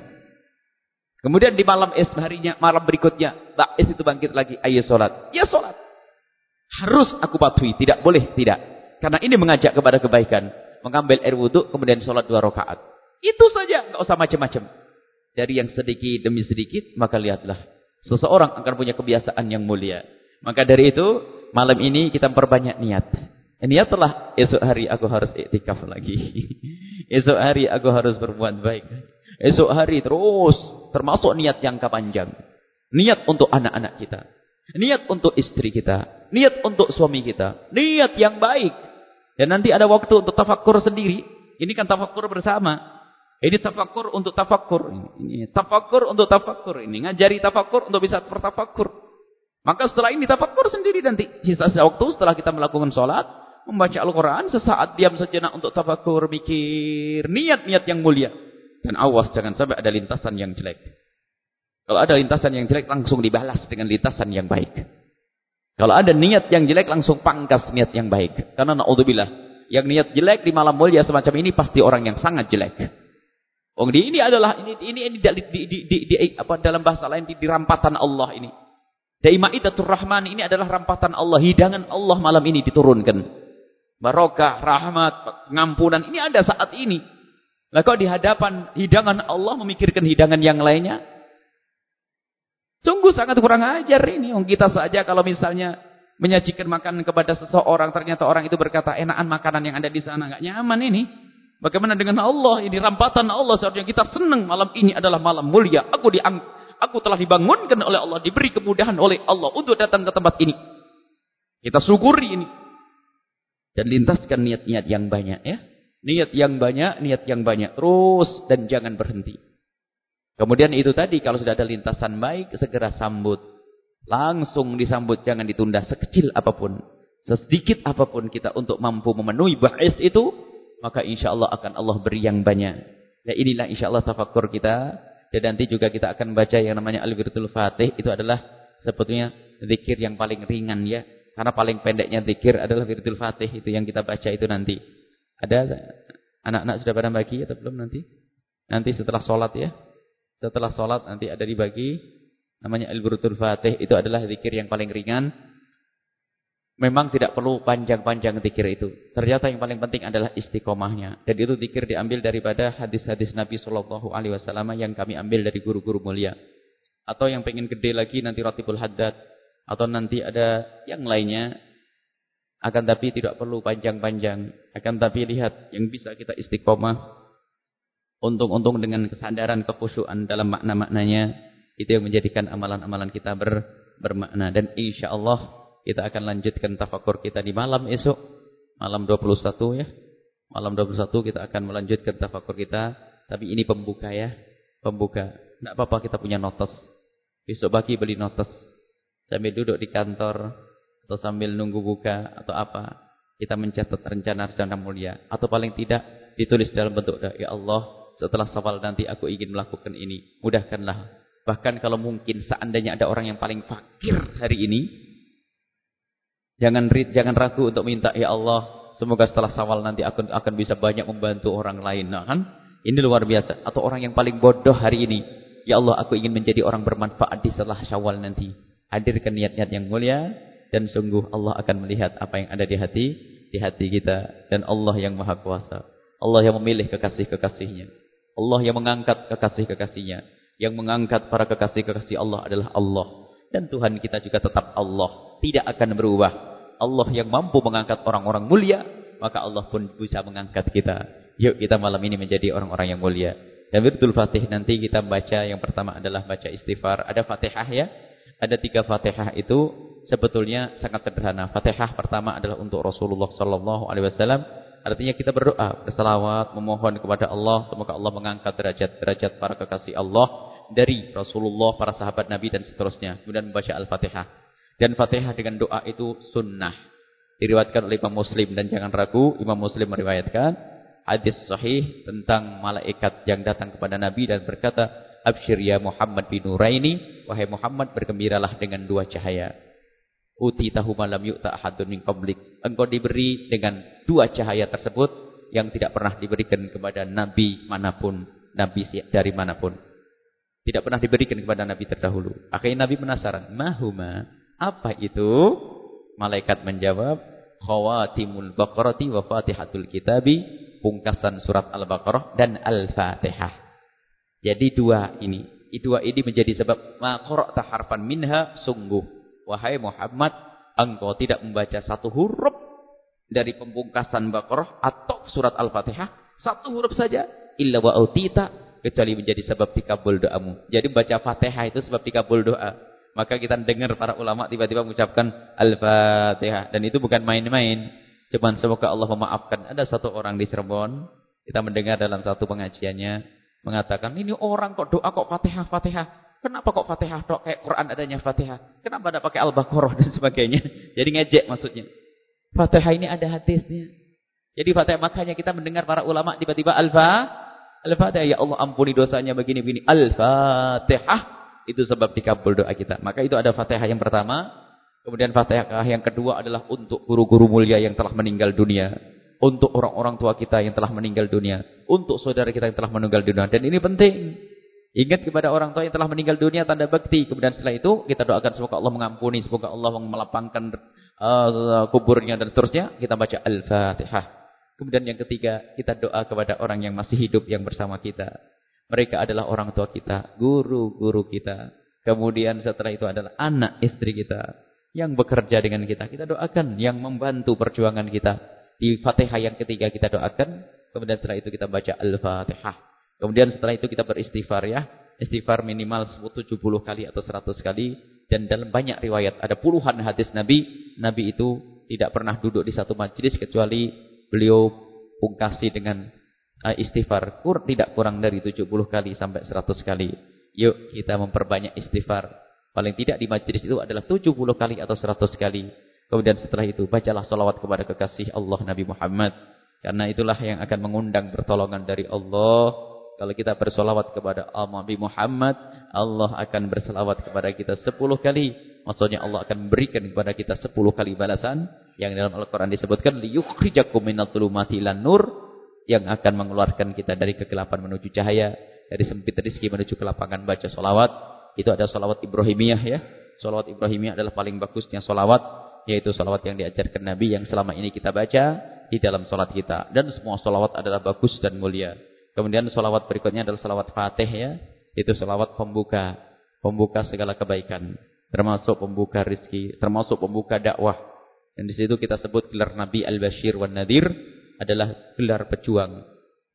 Kemudian di malam es harinya, malam berikutnya, es itu bangkit lagi, ayo sholat. Ya sholat. Harus aku patuhi, tidak boleh, tidak. Karena ini mengajak kepada kebaikan. Mengambil air wudhu, kemudian sholat dua rakaat. Itu saja, nggak usah macam-macam. Dari yang sedikit demi sedikit, maka lihatlah. Seseorang akan punya kebiasaan yang mulia. Maka dari itu, malam ini kita memperbanyak niat. Niatlah esok hari aku harus iktikaf lagi. esok hari aku harus berbuat baik. Esok hari terus termasuk niat yang panjang. Niat untuk anak-anak kita. Niat untuk istri kita. Niat untuk suami kita. Niat yang baik. Dan nanti ada waktu untuk tafakur sendiri. Ini kan tafakur bersama. Ini tafakur untuk tafakur. Ini tafakur untuk tafakur. Ini ngajari tafakur untuk bisa bertafakur. Maka setelah ini tafakur sendiri nanti. Sisa-sisa waktu setelah kita melakukan sholat. Membaca Al-Quran. Sesaat diam sejenak untuk tafakur. Mikir niat-niat yang mulia. Dan awas jangan sampai ada lintasan yang jelek. Kalau ada lintasan yang jelek langsung dibalas dengan lintasan yang baik. Kalau ada niat yang jelek langsung pangkas niat yang baik. Karena na'udzubillah. Yang niat jelek di malam mulia semacam ini pasti orang yang sangat jelek. Oh, ini adalah ini ini, ini di, di, di, di, di, apa dalam bahasa lain di, di rampatan Allah ini. Dari Ma'idatul Rahman ini adalah rampatan Allah. Hidangan Allah malam ini diturunkan. Barokah, rahmat, pengampunan. Ini ada saat ini. Nah kok di hadapan hidangan Allah memikirkan hidangan yang lainnya? Sungguh sangat kurang ajar ini. Yang kita saja kalau misalnya menyajikan makanan kepada seseorang. Ternyata orang itu berkata enakan makanan yang ada di sana. nggak nyaman ini. Bagaimana dengan Allah? Ini rampatan Allah. Seharusnya kita senang malam ini adalah malam mulia. Aku diangkat Aku telah dibangunkan oleh Allah, diberi kemudahan oleh Allah untuk datang ke tempat ini. Kita syukuri ini. Dan lintaskan niat-niat yang banyak ya. Niat yang banyak, niat yang banyak. Terus dan jangan berhenti. Kemudian itu tadi kalau sudah ada lintasan baik segera sambut. Langsung disambut jangan ditunda sekecil apa pun. Sedikit apa pun kita untuk mampu memenuhi bahis itu. Maka insya Allah akan Allah beri yang banyak. Ya inilah insya Allah tafakur kita dan nanti juga kita akan baca yang namanya Al-Wirdul Fatih. Itu adalah sebetulnya zikir yang paling ringan ya. Karena paling pendeknya zikir adalah Wirdul Fatih. Itu yang kita baca itu nanti. Ada anak-anak sudah pada bagi atau belum nanti? Nanti setelah sholat ya. Setelah sholat nanti ada dibagi. Namanya Al-Wirdul Fatih. Itu adalah zikir yang paling ringan. Memang tidak perlu panjang-panjang zikir itu. Ternyata yang paling penting adalah istiqomahnya. Dan itu zikir diambil daripada hadis-hadis Nabi Shallallahu Alaihi Wasallam yang kami ambil dari guru-guru mulia. Atau yang pengen gede lagi nanti Ratibul Haddad. Atau nanti ada yang lainnya. Akan tapi tidak perlu panjang-panjang. Akan tapi lihat yang bisa kita istiqomah. Untung-untung dengan kesadaran kekhusyuan dalam makna-maknanya. Itu yang menjadikan amalan-amalan kita ber, bermakna. Dan insya Allah kita akan lanjutkan tafakur kita di malam esok. Malam 21 ya. Malam 21 kita akan melanjutkan tafakur kita. Tapi ini pembuka ya. Pembuka. Tidak apa-apa kita punya notes. Besok pagi beli notes. Sambil duduk di kantor. Atau sambil nunggu buka. Atau apa. Kita mencatat rencana-rencana mulia. Atau paling tidak ditulis dalam bentuk. Ya Allah. Setelah sawal nanti aku ingin melakukan ini. Mudahkanlah. Bahkan kalau mungkin seandainya ada orang yang paling fakir hari ini. Jangan jangan ragu untuk minta ya Allah, semoga setelah Syawal nanti akan akan bisa banyak membantu orang lain. Nah, kan? Ini luar biasa. Atau orang yang paling bodoh hari ini, ya Allah, aku ingin menjadi orang bermanfaat di setelah Syawal nanti. Hadirkan niat-niat yang mulia dan sungguh Allah akan melihat apa yang ada di hati di hati kita dan Allah yang Maha Kuasa. Allah yang memilih kekasih-kekasihnya. Allah yang mengangkat kekasih-kekasihnya. Yang mengangkat para kekasih-kekasih Allah adalah Allah. Dan Tuhan kita juga tetap Allah. Tidak akan berubah. Allah yang mampu mengangkat orang-orang mulia. Maka Allah pun bisa mengangkat kita. Yuk kita malam ini menjadi orang-orang yang mulia. Dan Wirdul Fatih nanti kita baca yang pertama adalah baca istighfar. Ada Fatihah ya. Ada tiga Fatihah itu sebetulnya sangat sederhana. Fatihah pertama adalah untuk Rasulullah sallallahu alaihi wasallam. Artinya kita berdoa, berselawat, memohon kepada Allah semoga Allah mengangkat derajat-derajat para kekasih Allah dari Rasulullah, para sahabat Nabi dan seterusnya. Kemudian membaca Al-Fatihah. Dan Fatihah dengan doa itu sunnah. Diriwayatkan oleh Imam Muslim dan jangan ragu, Imam Muslim meriwayatkan hadis sahih tentang malaikat yang datang kepada Nabi dan berkata, Abshir ya Muhammad bin Nuraini, wahai Muhammad bergembiralah dengan dua cahaya. Uti tahu malam yu'ta ahadun min qablik. Engkau diberi dengan dua cahaya tersebut yang tidak pernah diberikan kepada nabi mana pun, nabi dari mana pun. Tidak pernah diberikan kepada nabi terdahulu. Akhirnya nabi penasaran, "Mahuma? Apa itu?" Malaikat menjawab, "Khawatimul Baqarati wa Fatihatul Kitabi pungkasan surat Al-Baqarah dan Al-Fatihah. Jadi dua ini, dua ini menjadi sebab maqra'ta harfan minha sungguh wahai Muhammad engkau tidak membaca satu huruf dari pembungkasan Baqarah atau surat Al-Fatihah satu huruf saja illa wa utita kecuali menjadi sebab dikabul doamu. Jadi baca Fatihah itu sebab dikabul doa. Maka kita dengar para ulama tiba-tiba mengucapkan Al-Fatihah dan itu bukan main-main. Cuman semoga Allah memaafkan. Ada satu orang di Cirebon, kita mendengar dalam satu pengajiannya, mengatakan, ini orang kok doa kok fatihah, fatihah. Kenapa kok fatihah dok? Kayak Quran adanya fatihah. Kenapa ada pakai Al-Baqarah dan sebagainya? Jadi ngejek maksudnya. Fatihah ini ada hadisnya. Jadi fatihah makanya kita mendengar para ulama tiba-tiba Al-Fatihah. Al-Fatihah, ya Allah ampuni dosanya begini-begini. Al-Fatihah. Itu sebab dikabul doa kita. Maka itu ada fatihah yang pertama. Kemudian Fatihah yang kedua adalah untuk guru-guru mulia yang telah meninggal dunia. Untuk orang-orang tua kita yang telah meninggal dunia. Untuk saudara kita yang telah meninggal dunia. Dan ini penting. Ingat kepada orang tua yang telah meninggal dunia tanda bakti. Kemudian setelah itu kita doakan semoga Allah mengampuni. Semoga Allah melapangkan uh, kuburnya dan seterusnya. Kita baca Al-Fatihah. Kemudian yang ketiga kita doa kepada orang yang masih hidup yang bersama kita. Mereka adalah orang tua kita. Guru-guru kita. Kemudian setelah itu adalah anak istri kita yang bekerja dengan kita. Kita doakan yang membantu perjuangan kita. Di Fatihah yang ketiga kita doakan. Kemudian setelah itu kita baca Al-Fatihah. Kemudian setelah itu kita beristighfar ya. Istighfar minimal 70 kali atau 100 kali. Dan dalam banyak riwayat ada puluhan hadis Nabi. Nabi itu tidak pernah duduk di satu majlis kecuali beliau pungkasi dengan Eh, istighfar kur tidak kurang dari 70 kali sampai 100 kali. Yuk kita memperbanyak istighfar. Paling tidak di majlis itu adalah 70 kali atau 100 kali. Kemudian setelah itu bacalah salawat kepada kekasih Allah Nabi Muhammad. Karena itulah yang akan mengundang pertolongan dari Allah. Kalau kita bersolawat kepada Nabi Muhammad, Allah akan bersolawat kepada kita 10 kali. Maksudnya Allah akan berikan kepada kita 10 kali balasan yang dalam Al-Qur'an disebutkan liyukhrijakum minadh-dhulumati nur. Yang akan mengeluarkan kita dari kegelapan menuju cahaya. Dari sempit rizki menuju ke lapangan baca solawat itu ada solawat Ibrahimiyah ya. Solawat Ibrahimiyah adalah paling bagusnya solawat. Yaitu solawat yang diajarkan Nabi yang selama ini kita baca di dalam solat kita. Dan semua solawat adalah bagus dan mulia. Kemudian solawat berikutnya adalah solawat fatih ya. Itu solawat pembuka. Pembuka segala kebaikan. Termasuk pembuka rizki. Termasuk pembuka dakwah. Dan di situ kita sebut gelar Nabi Al-Bashir wan Nadir adalah gelar pejuang.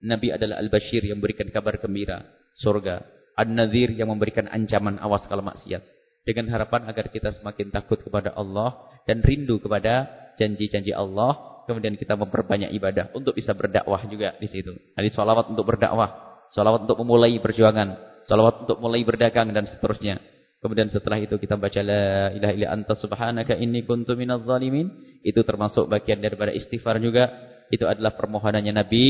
Nabi adalah Al-Bashir yang memberikan kabar gembira surga. An-Nadhir yang memberikan ancaman awas kalau maksiat. Dengan harapan agar kita semakin takut kepada Allah dan rindu kepada janji-janji Allah. Kemudian kita memperbanyak ibadah untuk bisa berdakwah juga di situ. Jadi salawat untuk berdakwah, salawat untuk memulai perjuangan, salawat untuk mulai berdagang dan seterusnya. Kemudian setelah itu kita baca la ilaha illa anta subhanaka inni kuntu minadh zalimin. Itu termasuk bagian daripada istighfar juga. Itu adalah permohonannya Nabi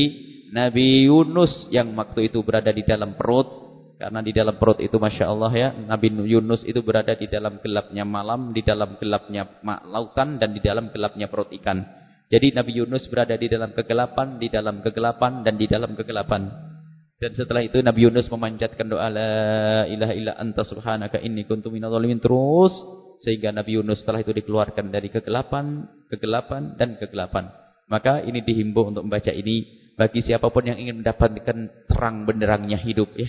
Nabi Yunus yang waktu itu berada di dalam perut karena di dalam perut itu Masya Allah ya, Nabi Yunus itu berada di dalam gelapnya malam, di dalam gelapnya lautan, dan di dalam gelapnya perut ikan. Jadi Nabi Yunus berada di dalam kegelapan, di dalam kegelapan, dan di dalam kegelapan. Dan setelah itu Nabi Yunus memanjatkan doa La ilaha illa anta subhanaka inni kuntu minadzalimin terus. Sehingga Nabi Yunus setelah itu dikeluarkan dari kegelapan, kegelapan, dan kegelapan. Maka ini dihimbau untuk membaca ini bagi siapa pun yang ingin mendapatkan terang benderangnya hidup ya.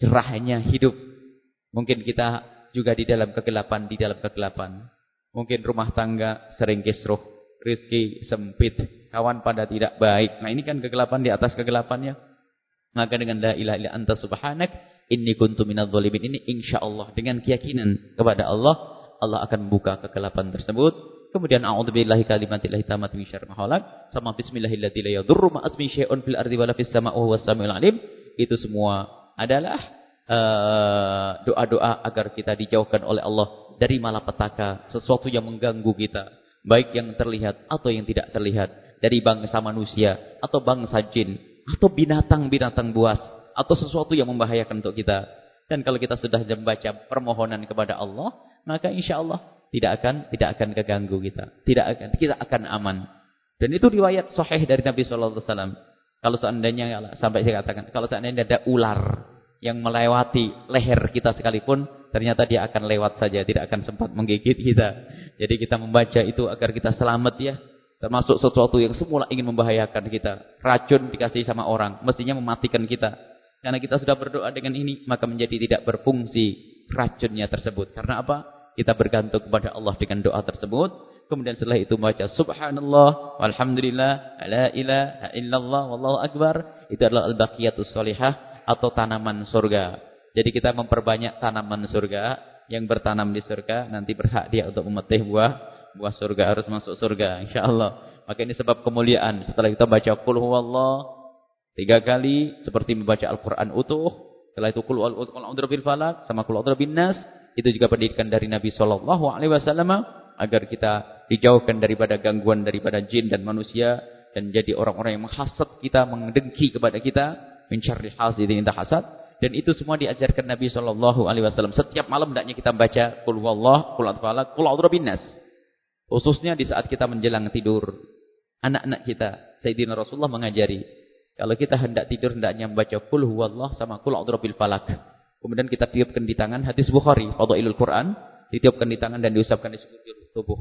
Cerahnya hidup. Mungkin kita juga di dalam kegelapan, di dalam kegelapan. Mungkin rumah tangga sering kisruh, rizki sempit, kawan pada tidak baik. Nah ini kan kegelapan di atas kegelapannya. Maka dengan la ilaha illa anta subhanak inni kuntu minadh dhalimin ini insyaallah dengan keyakinan kepada Allah Allah akan membuka kegelapan tersebut Kemudian a'udzubillahi kalimatillahi tammati min syarri. Sama bismillahilladzi la yadurru ma syai'un fil ardi wala fis sama'i wa alim. Itu semua adalah eh, doa-doa uh, agar kita dijauhkan oleh Allah dari malapetaka, sesuatu yang mengganggu kita, baik yang terlihat atau yang tidak terlihat, dari bangsa manusia atau bangsa jin atau binatang-binatang buas atau sesuatu yang membahayakan untuk kita. Dan kalau kita sudah membaca permohonan kepada Allah, maka insya Allah tidak akan tidak akan keganggu kita. Tidak akan kita akan aman. Dan itu riwayat sahih dari Nabi sallallahu alaihi wasallam. Kalau seandainya sampai saya katakan, kalau seandainya ada ular yang melewati leher kita sekalipun, ternyata dia akan lewat saja, tidak akan sempat menggigit kita. Jadi kita membaca itu agar kita selamat ya. Termasuk sesuatu yang semula ingin membahayakan kita. Racun dikasih sama orang, mestinya mematikan kita. Karena kita sudah berdoa dengan ini, maka menjadi tidak berfungsi racunnya tersebut. Karena apa? Kita bergantung kepada Allah dengan doa tersebut. Kemudian setelah itu membaca subhanallah walhamdulillah la ilaha illallah wallahu akbar. Itu adalah al-baqiyatus salihah atau tanaman surga. Jadi kita memperbanyak tanaman surga yang bertanam di surga nanti berhak dia untuk memetik buah buah surga harus masuk surga insyaallah. Maka ini sebab kemuliaan. Setelah kita baca qul huwallah tiga kali seperti membaca Al-Qur'an utuh. Setelah itu qul a'udzu bil falaq sama qul a'udzu nas itu juga pendidikan dari Nabi Shallallahu Alaihi Wasallam agar kita dijauhkan daripada gangguan daripada jin dan manusia dan jadi orang-orang yang menghasad kita, mengdengki kepada kita, mencari hasidin indah hasad. Dan itu semua diajarkan Nabi Shallallahu Alaihi Wasallam. Setiap malam hendaknya kita baca Qul Wallah, Qul Atfalak, Qul Nas. Khususnya di saat kita menjelang tidur. Anak-anak kita, Sayyidina Rasulullah mengajari. Kalau kita hendak tidur, hendaknya membaca Qul Huwallah sama Qul A'udhu Falak. Kemudian kita tiupkan di tangan hadis Bukhari, Fadhailul Quran, ditiupkan di tangan dan diusapkan di sekujur tubuh.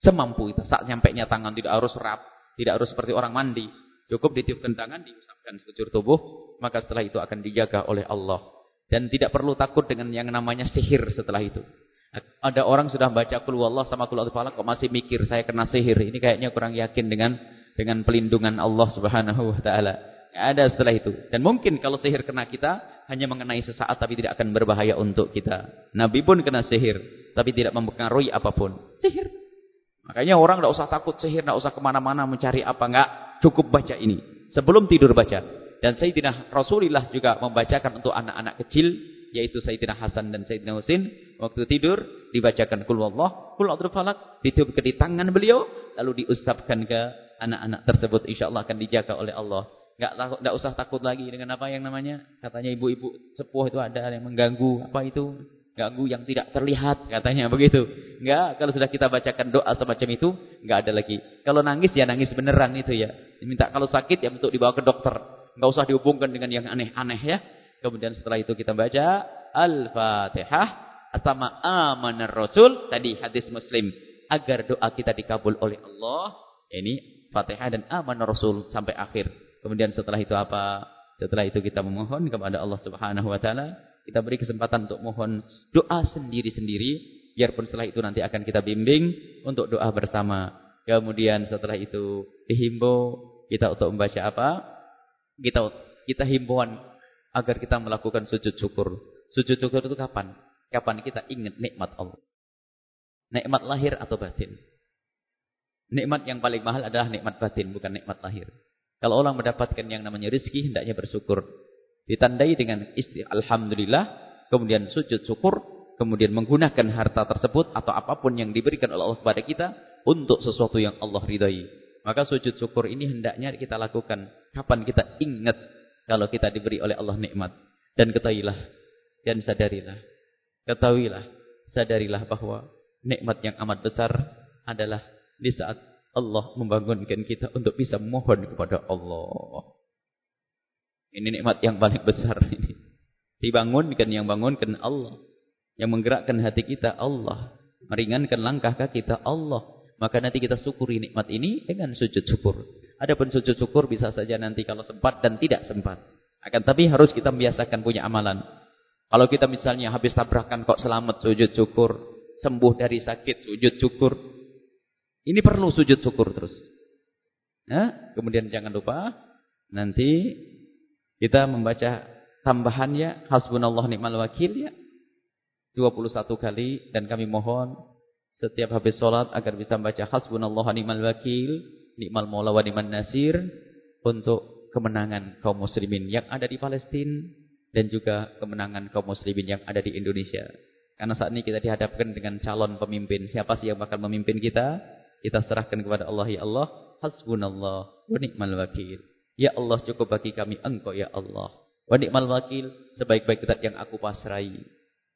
Semampu itu saat nyampainya tangan tidak harus rap, tidak harus seperti orang mandi. Cukup ditiupkan tangan, diusapkan sekujur tubuh, maka setelah itu akan dijaga oleh Allah. Dan tidak perlu takut dengan yang namanya sihir setelah itu. Ada orang sudah baca kul Allah sama kul falak kok masih mikir saya kena sihir. Ini kayaknya kurang yakin dengan dengan pelindungan Allah Subhanahu wa taala. Ada setelah itu. Dan mungkin kalau sihir kena kita, hanya mengenai sesaat tapi tidak akan berbahaya untuk kita. Nabi pun kena sihir, tapi tidak mempengaruhi apa pun. Sihir. Makanya orang tidak usah takut sihir, tidak usah ke mana-mana mencari apa. Enggak, cukup baca ini. Sebelum tidur baca. Dan Sayyidina Rasulullah juga membacakan untuk anak-anak kecil, yaitu Sayyidina Hasan dan Sayyidina Husin. Waktu tidur, dibacakan Kul Wallah, Falak, ditiupkan di tangan beliau, lalu diusapkan ke anak-anak tersebut. Insya Allah akan dijaga oleh Allah. Enggak takut, enggak usah takut lagi dengan apa yang namanya katanya ibu-ibu sepuh itu ada yang mengganggu apa itu ganggu yang tidak terlihat katanya begitu. Enggak, kalau sudah kita bacakan doa semacam itu enggak ada lagi. Kalau nangis ya nangis beneran itu ya. Minta kalau sakit ya untuk dibawa ke dokter. Enggak usah dihubungkan dengan yang aneh-aneh ya. Kemudian setelah itu kita baca Al-Fatihah sama amanar Rasul tadi hadis Muslim agar doa kita dikabul oleh Allah. Ini Fatihah dan amanar Rasul sampai akhir. Kemudian setelah itu apa? Setelah itu kita memohon kepada Allah Subhanahu wa taala, kita beri kesempatan untuk mohon doa sendiri-sendiri biarpun setelah itu nanti akan kita bimbing untuk doa bersama. Kemudian setelah itu dihimbau kita untuk membaca apa? Kita kita himbauan agar kita melakukan sujud syukur. Sujud syukur itu kapan? Kapan kita ingat nikmat Allah? Nikmat lahir atau batin? Nikmat yang paling mahal adalah nikmat batin, bukan nikmat lahir. Kalau orang mendapatkan yang namanya rezeki, hendaknya bersyukur. Ditandai dengan isti alhamdulillah, kemudian sujud syukur, kemudian menggunakan harta tersebut atau apa pun yang diberikan oleh Allah kepada kita untuk sesuatu yang Allah ridai. Maka sujud syukur ini hendaknya kita lakukan kapan kita ingat kalau kita diberi oleh Allah nikmat. Dan ketahuilah dan sadarilah. Ketahuilah, sadarilah bahwa nikmat yang amat besar adalah di saat Allah membangunkan kita untuk bisa mohon kepada Allah. Ini nikmat yang paling besar ini. Dibangunkan yang bangunkan Allah. Yang menggerakkan hati kita Allah. Meringankan langkah kaki kita Allah. Maka nanti kita syukuri nikmat ini dengan sujud syukur. Adapun sujud syukur bisa saja nanti kalau sempat dan tidak sempat. Akan tapi harus kita membiasakan punya amalan. Kalau kita misalnya habis tabrakan kok selamat sujud syukur, sembuh dari sakit sujud syukur. Ini perlu sujud syukur terus. Ya, kemudian jangan lupa nanti kita membaca tambahannya hasbunallah ni'mal wakil ya. 21 kali dan kami mohon setiap habis sholat agar bisa membaca hasbunallah ni'mal wakil nikmal maula wa ni'man nasir untuk kemenangan kaum muslimin yang ada di Palestina dan juga kemenangan kaum muslimin yang ada di Indonesia. Karena saat ini kita dihadapkan dengan calon pemimpin. Siapa sih yang bakal memimpin kita? Kita serahkan kepada Allah ya Allah. Hasbunallah wa ni'mal wakil. Ya Allah cukup bagi kami engkau ya Allah. Wa ni'mal wakil sebaik-baik zat yang aku pasrai.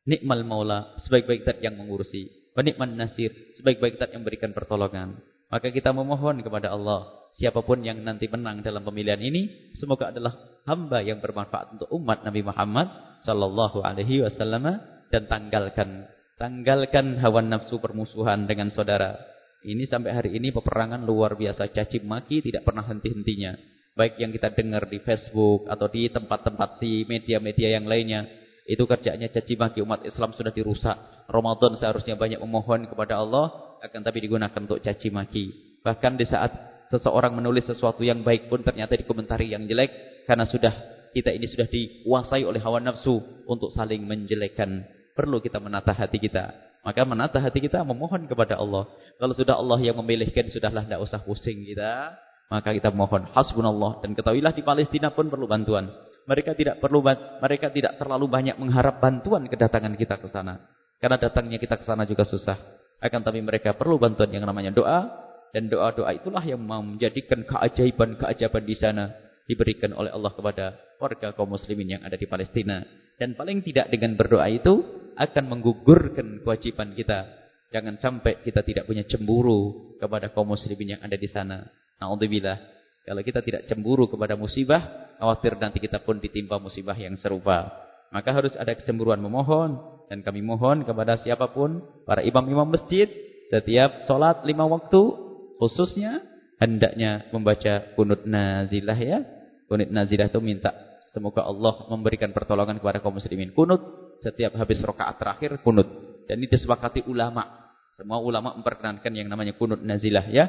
Nikmal maula sebaik-baik zat yang mengurusi. Wa ni'man nasir sebaik-baik zat yang memberikan pertolongan. Maka kita memohon kepada Allah, siapa pun yang nanti menang dalam pemilihan ini, semoga adalah hamba yang bermanfaat untuk umat Nabi Muhammad sallallahu alaihi wasallam dan tanggalkan tanggalkan hawa nafsu permusuhan dengan saudara. Ini sampai hari ini peperangan luar biasa caci maki tidak pernah henti-hentinya. Baik yang kita dengar di Facebook atau di tempat-tempat di media-media yang lainnya, itu kerjanya caci maki umat Islam sudah dirusak. Ramadan seharusnya banyak memohon kepada Allah akan tapi digunakan untuk caci maki. Bahkan di saat seseorang menulis sesuatu yang baik pun ternyata dikomentari yang jelek karena sudah kita ini sudah dikuasai oleh hawa nafsu untuk saling menjelekkan. Perlu kita menata hati kita. Maka menata hati kita memohon kepada Allah. Kalau sudah Allah yang memilihkan sudahlah tidak usah pusing kita. Maka kita mohon hasbunallah dan ketahuilah di Palestina pun perlu bantuan. Mereka tidak perlu mereka tidak terlalu banyak mengharap bantuan kedatangan kita ke sana. Karena datangnya kita ke sana juga susah. Akan tapi mereka perlu bantuan yang namanya doa. Dan doa-doa itulah yang menjadikan keajaiban-keajaiban di sana. Diberikan oleh Allah kepada warga kaum muslimin yang ada di Palestina. Dan paling tidak dengan berdoa itu akan menggugurkan kewajiban kita. Jangan sampai kita tidak punya cemburu kepada kaum muslimin yang ada di sana. Na'udzubillah. Kalau kita tidak cemburu kepada musibah, khawatir nanti kita pun ditimpa musibah yang serupa. Maka harus ada kecemburuan memohon, dan kami mohon kepada siapa pun, para imam-imam masjid, setiap sholat lima waktu, khususnya, hendaknya membaca kunut nazilah ya. Kunut nazilah itu minta semoga Allah memberikan pertolongan kepada kaum muslimin. Kunut, setiap habis rokaat terakhir, kunut. Dan ini disepakati ulama. Semua ulama memperkenankan yang namanya kunut nazilah ya.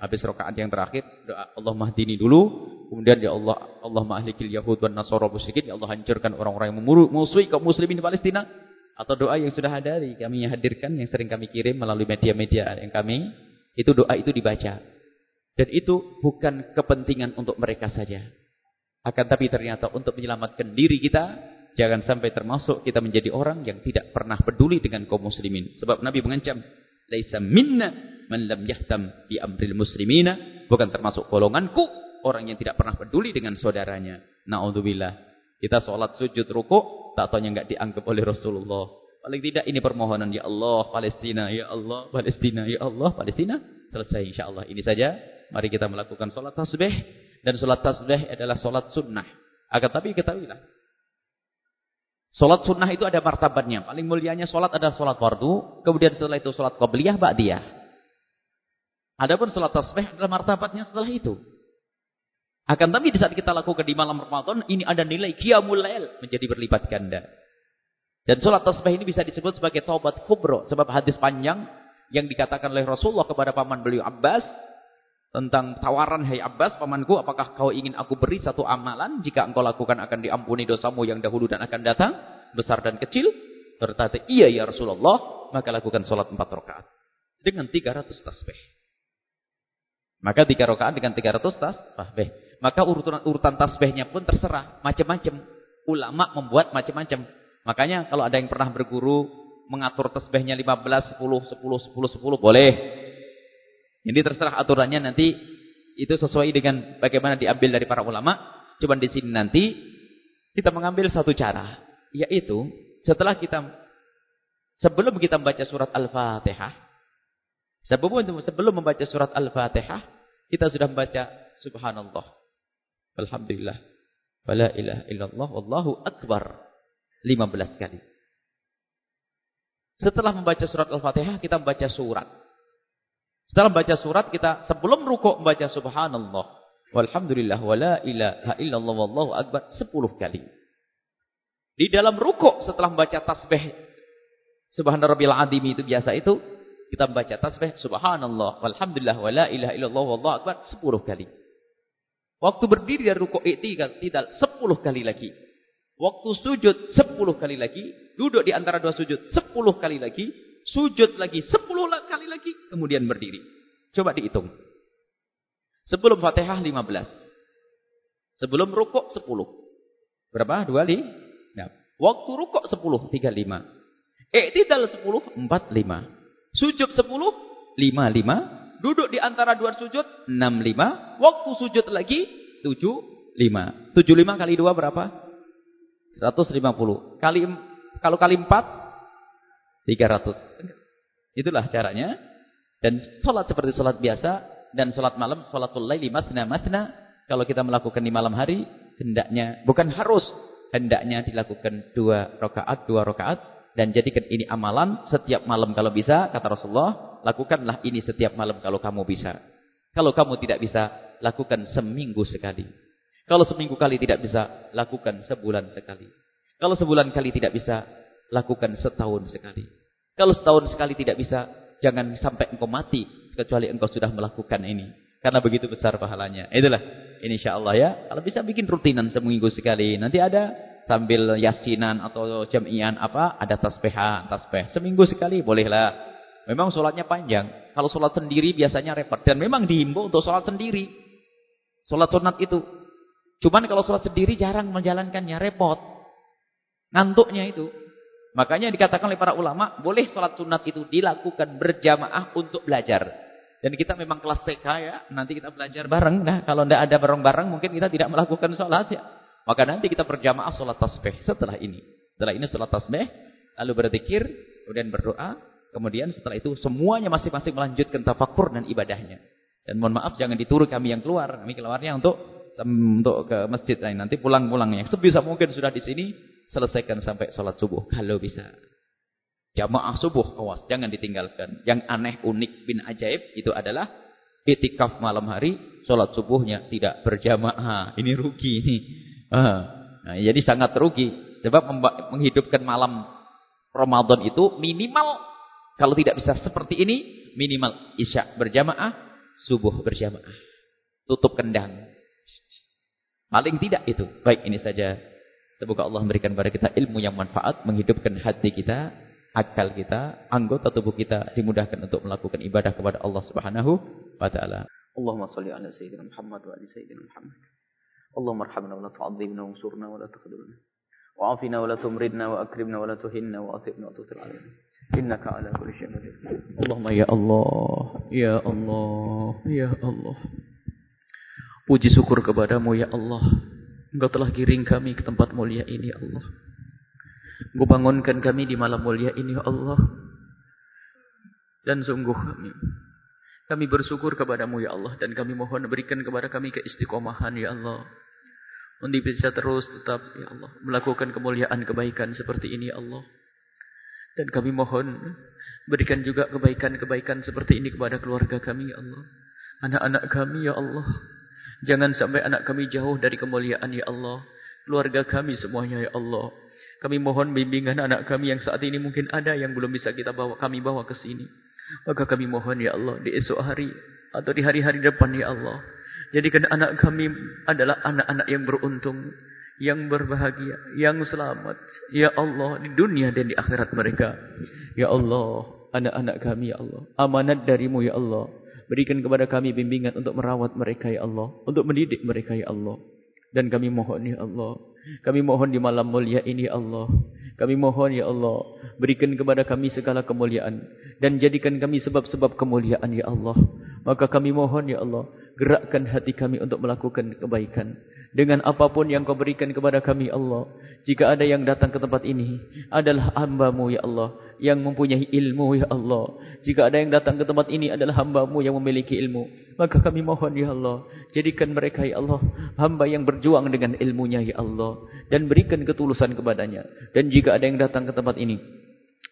Habis rokaat yang terakhir, doa Allah mahdini dulu. Kemudian ya Allah, Allah mahlikil Yahud dan Nasara musyrikin. Ya Allah hancurkan orang-orang yang memusuhi kaum muslimin di Palestina atau doa yang sudah ada di kami hadirkan yang sering kami kirim melalui media-media yang kami itu doa itu dibaca dan itu bukan kepentingan untuk mereka saja akan tapi ternyata untuk menyelamatkan diri kita jangan sampai termasuk kita menjadi orang yang tidak pernah peduli dengan kaum muslimin sebab Nabi mengancam laisa minna man lam yahtam bi amril muslimina bukan termasuk golonganku orang yang tidak pernah peduli dengan saudaranya naudzubillah kita sholat sujud rukuk tak taunya enggak dianggap oleh Rasulullah. Paling tidak ini permohonan ya Allah Palestina, ya Allah Palestina, ya Allah Palestina. Selesai insyaallah. Ini saja. Mari kita melakukan salat tasbih dan salat tasbih adalah salat sunnah. Agar tapi ketahuilah. Salat sunnah itu ada martabatnya. Paling mulianya salat adalah salat fardu, kemudian setelah itu salat qabliyah, ba'diyah. Adapun salat tasbih adalah martabatnya setelah itu. Akan tapi di saat kita lakukan di malam Ramadan, ini ada nilai qiyamul lail menjadi berlipat ganda. Dan sholat tasbih ini bisa disebut sebagai taubat kubro. Sebab hadis panjang yang dikatakan oleh Rasulullah kepada paman beliau Abbas. Tentang tawaran, hai Abbas, pamanku, apakah kau ingin aku beri satu amalan? Jika engkau lakukan akan diampuni dosamu yang dahulu dan akan datang. Besar dan kecil. Berkata, iya ya Rasulullah. Maka lakukan sholat empat rakaat Dengan 300 tasbih. Maka tiga rakaat dengan 300 tasbih. Maka urutan urutan tasbihnya pun terserah, macam-macam. Ulama membuat macam-macam. Makanya kalau ada yang pernah berguru mengatur tasbihnya 15, 10, 10, 10, 10 boleh. Ini terserah aturannya nanti itu sesuai dengan bagaimana diambil dari para ulama. Cuman di sini nanti kita mengambil satu cara, yaitu setelah kita sebelum kita membaca surat Al-Fatihah, sebelum sebelum membaca surat Al-Fatihah, kita sudah membaca subhanallah Alhamdulillah. Wala ilaha illallah wallahu akbar. 15 kali. Setelah membaca surat Al-Fatihah kita membaca surat. Setelah membaca surat kita sebelum rukuk membaca subhanallah. Walhamdulillah wala ilaha illallah wallahu akbar 10 kali. Di dalam rukuk setelah membaca tasbih Subhana rabbil azim itu biasa itu kita membaca tasbih subhanallah walhamdulillah wala ilaha illallah wallahu akbar 10 kali. Waktu berdiri dari rukuk i'tidal tidak 10 kali lagi. Waktu sujud 10 kali lagi, duduk di antara dua sujud 10 kali lagi, sujud lagi 10 kali lagi, kemudian berdiri. Coba dihitung. Sebelum Fatihah 15. Sebelum rukuk 10. Berapa? Dua li? Nah, waktu rukuk 10, 35. Iktidal 10, 45. Sujud 10, 55. Duduk di antara dua sujud, 65. Waktu sujud lagi, 75. 75 kali 2 berapa? 150. Kali kalau kali 4 300. Itulah caranya. Dan sholat seperti sholat biasa dan sholat malam, sholatul laili matna matna. Kalau kita melakukan di malam hari, hendaknya, bukan harus, hendaknya dilakukan dua rakaat, dua rakaat. Dan jadikan ini amalan setiap malam kalau bisa, kata Rasulullah, lakukanlah ini setiap malam kalau kamu bisa. Kalau kamu tidak bisa, lakukan seminggu sekali. Kalau seminggu kali tidak bisa, lakukan sebulan sekali. Kalau sebulan kali tidak bisa, lakukan setahun sekali. Kalau setahun sekali tidak bisa, jangan sampai engkau mati kecuali engkau sudah melakukan ini. Karena begitu besar pahalanya. Itulah insyaallah ya. Kalau bisa bikin rutinan seminggu sekali. Nanti ada sambil yasinan atau jamian apa ada tasbihan, tasbih. Seminggu sekali bolehlah. Memang sholatnya panjang. Kalau sholat sendiri biasanya repot. Dan memang dihimbau untuk sholat sendiri. Sholat sunat itu. Cuman kalau sholat sendiri jarang menjalankannya. Repot. Ngantuknya itu. Makanya dikatakan oleh para ulama, boleh sholat sunat itu dilakukan berjamaah untuk belajar. Dan kita memang kelas TK ya, nanti kita belajar bareng. Nah, kalau tidak ada bareng-bareng mungkin kita tidak melakukan sholat ya. Maka nanti kita berjamaah sholat tasbih setelah ini. Setelah ini sholat tasbih, lalu berzikir, kemudian berdoa. Kemudian setelah itu semuanya masing-masing melanjutkan tafakur dan ibadahnya. Dan mohon maaf jangan dituru kami yang keluar. Kami keluarnya untuk untuk ke masjid lain. Nanti pulang-pulangnya. Sebisa mungkin sudah di sini selesaikan sampai sholat subuh. Kalau bisa. Jamaah subuh, awas, jangan ditinggalkan. Yang aneh, unik, bin ajaib itu adalah itikaf malam hari, sholat subuhnya tidak berjamaah. Ini rugi ini. Nah, jadi sangat rugi. Sebab menghidupkan malam Ramadan itu minimal, kalau tidak bisa seperti ini, minimal isya berjamaah, subuh berjamaah. Tutup kendang. Paling tidak itu. Baik, ini saja. Semoga Allah memberikan kepada kita ilmu yang manfaat, menghidupkan hati kita, akal kita, anggota tubuh kita dimudahkan untuk melakukan ibadah kepada Allah Subhanahu wa taala. Allahumma shalli ala sayyidina Muhammad wa ali sayyidina Muhammad. Allahumma arhamna wa la tu'adzibna wa ansurna wa la takhdhurna. Wa afina wa la tumridna wa akrimna wa la tuhinna wa athibna wa tutir alaina. Innaka ala kulli syai'in qadir. Allahumma ya Allah, ya Allah, ya Allah. Puji syukur kepadamu ya Allah. Engkau telah giring kami ke tempat mulia ini ya Allah. Engkau bangunkan kami di malam mulia ini, ya Allah. Dan sungguh kami, kami bersyukur kepadamu, ya Allah. Dan kami mohon berikan kepada kami keistiqomahan, ya Allah. Untuk bisa terus tetap, ya Allah. Melakukan kemuliaan kebaikan seperti ini, ya Allah. Dan kami mohon berikan juga kebaikan-kebaikan seperti ini kepada keluarga kami, ya Allah. Anak-anak kami, ya Allah. Jangan sampai anak kami jauh dari kemuliaan, ya Allah. Keluarga kami semuanya, ya Allah. Kami mohon bimbingan anak kami yang saat ini mungkin ada yang belum bisa kita bawa kami bawa ke sini. Maka kami mohon ya Allah di esok hari atau di hari-hari depan ya Allah. Jadikan anak kami adalah anak-anak yang beruntung, yang berbahagia, yang selamat. Ya Allah di dunia dan di akhirat mereka. Ya Allah, anak-anak kami ya Allah, amanat darimu ya Allah. Berikan kepada kami bimbingan untuk merawat mereka ya Allah, untuk mendidik mereka ya Allah. Dan kami mohon ya Allah. Kami mohon di malam mulia ini ya Allah. Kami mohon ya Allah. Berikan kepada kami segala kemuliaan. Dan jadikan kami sebab-sebab kemuliaan ya Allah. Maka kami mohon ya Allah. Gerakkan hati kami untuk melakukan kebaikan. Dengan apapun yang kau berikan kepada kami Allah. Jika ada yang datang ke tempat ini. Adalah hambamu ya Allah yang mempunyai ilmu ya Allah. Jika ada yang datang ke tempat ini adalah hambamu yang memiliki ilmu. Maka kami mohon ya Allah. Jadikan mereka ya Allah. Hamba yang berjuang dengan ilmunya ya Allah. Dan berikan ketulusan kepadanya. Dan jika ada yang datang ke tempat ini.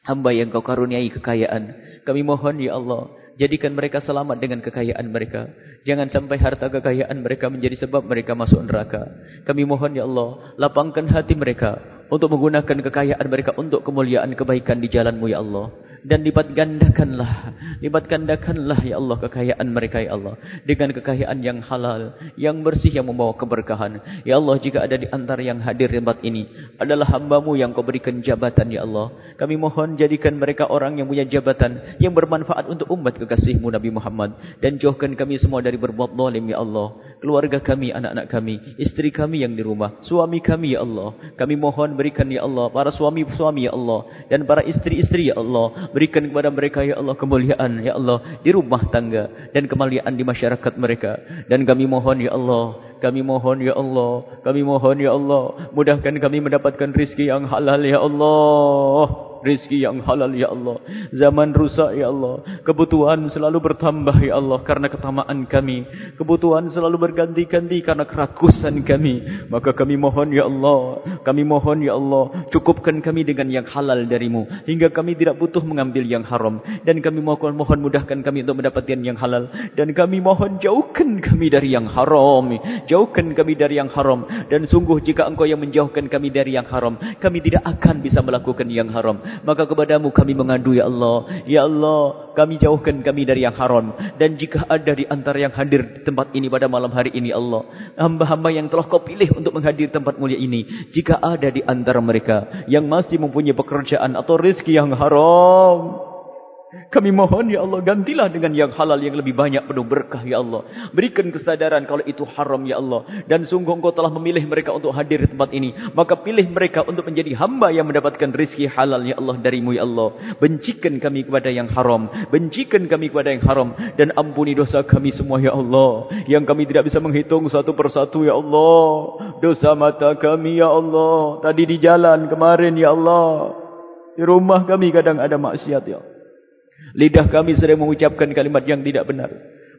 Hamba yang kau karuniai kekayaan. Kami mohon ya Allah. Jadikan mereka selamat dengan kekayaan mereka. Jangan sampai harta kekayaan mereka menjadi sebab mereka masuk neraka. Kami mohon ya Allah, lapangkan hati mereka untuk menggunakan kekayaan mereka untuk kemuliaan kebaikan di jalanmu ya Allah. Dan lipat gandakanlah lipat gandakanlah ya Allah kekayaan mereka ya Allah dengan kekayaan yang halal yang bersih yang membawa keberkahan. Ya Allah jika ada di antara yang hadir di tempat ini adalah hambamu yang kau berikan jabatan ya Allah. Kami mohon jadikan mereka orang yang punya jabatan yang bermanfaat untuk umat kekasihmu Nabi Muhammad. Dan jauhkan kami semua dari berbuat zalim ya Allah keluarga kami anak-anak kami istri kami yang di rumah suami kami ya Allah. Kami mohon berikan ya Allah para suami-suami ya Allah dan para istri-istri ya Allah. Berikan kepada mereka ya Allah kemuliaan ya Allah di rumah tangga dan kemuliaan di masyarakat mereka. Dan kami mohon ya Allah, kami mohon ya Allah, kami mohon ya Allah, mudahkan kami mendapatkan rizki yang halal ya Allah rizki yang halal ya Allah. Zaman rusak ya Allah. Kebutuhan selalu bertambah ya Allah karena ketamaan kami. Kebutuhan selalu berganti-ganti karena kerakusan kami. Maka kami mohon ya Allah. Kami mohon ya Allah. Cukupkan kami dengan yang halal darimu. Hingga kami tidak butuh mengambil yang haram. Dan kami mohon, mohon mudahkan kami untuk mendapatkan yang halal. Dan kami mohon jauhkan kami dari yang haram. Jauhkan kami dari yang haram. Dan sungguh jika engkau yang menjauhkan kami dari yang haram. Kami tidak akan bisa melakukan yang haram maka kepadamu kami mengadu ya Allah. Ya Allah kami jauhkan kami dari yang haram. Dan jika ada di antara yang hadir di tempat ini pada malam hari ini Allah hamba-hamba yang telah kau pilih untuk menghadir tempat mulia ini jika ada di antara mereka yang masih mempunyai pekerjaan atau rezeki yang haram kami mohon ya Allah gantilah dengan yang halal yang lebih banyak penuh berkah ya Allah. Berikan kesadaran kalau itu haram ya Allah. Dan sungguh engkau telah memilih mereka untuk hadir di tempat ini. Maka pilih mereka untuk menjadi hamba yang mendapatkan rizki halal ya Allah darimu ya Allah. Bencikan kami kepada yang haram. Bencikan kami kepada yang haram. Dan ampuni dosa kami semua ya Allah. Yang kami tidak bisa menghitung satu persatu ya Allah. Dosa mata kami ya Allah. Tadi di jalan kemarin ya Allah. Di rumah kami kadang ada maksiat ya Allah. Lidah kami sering mengucapkan kalimat yang tidak benar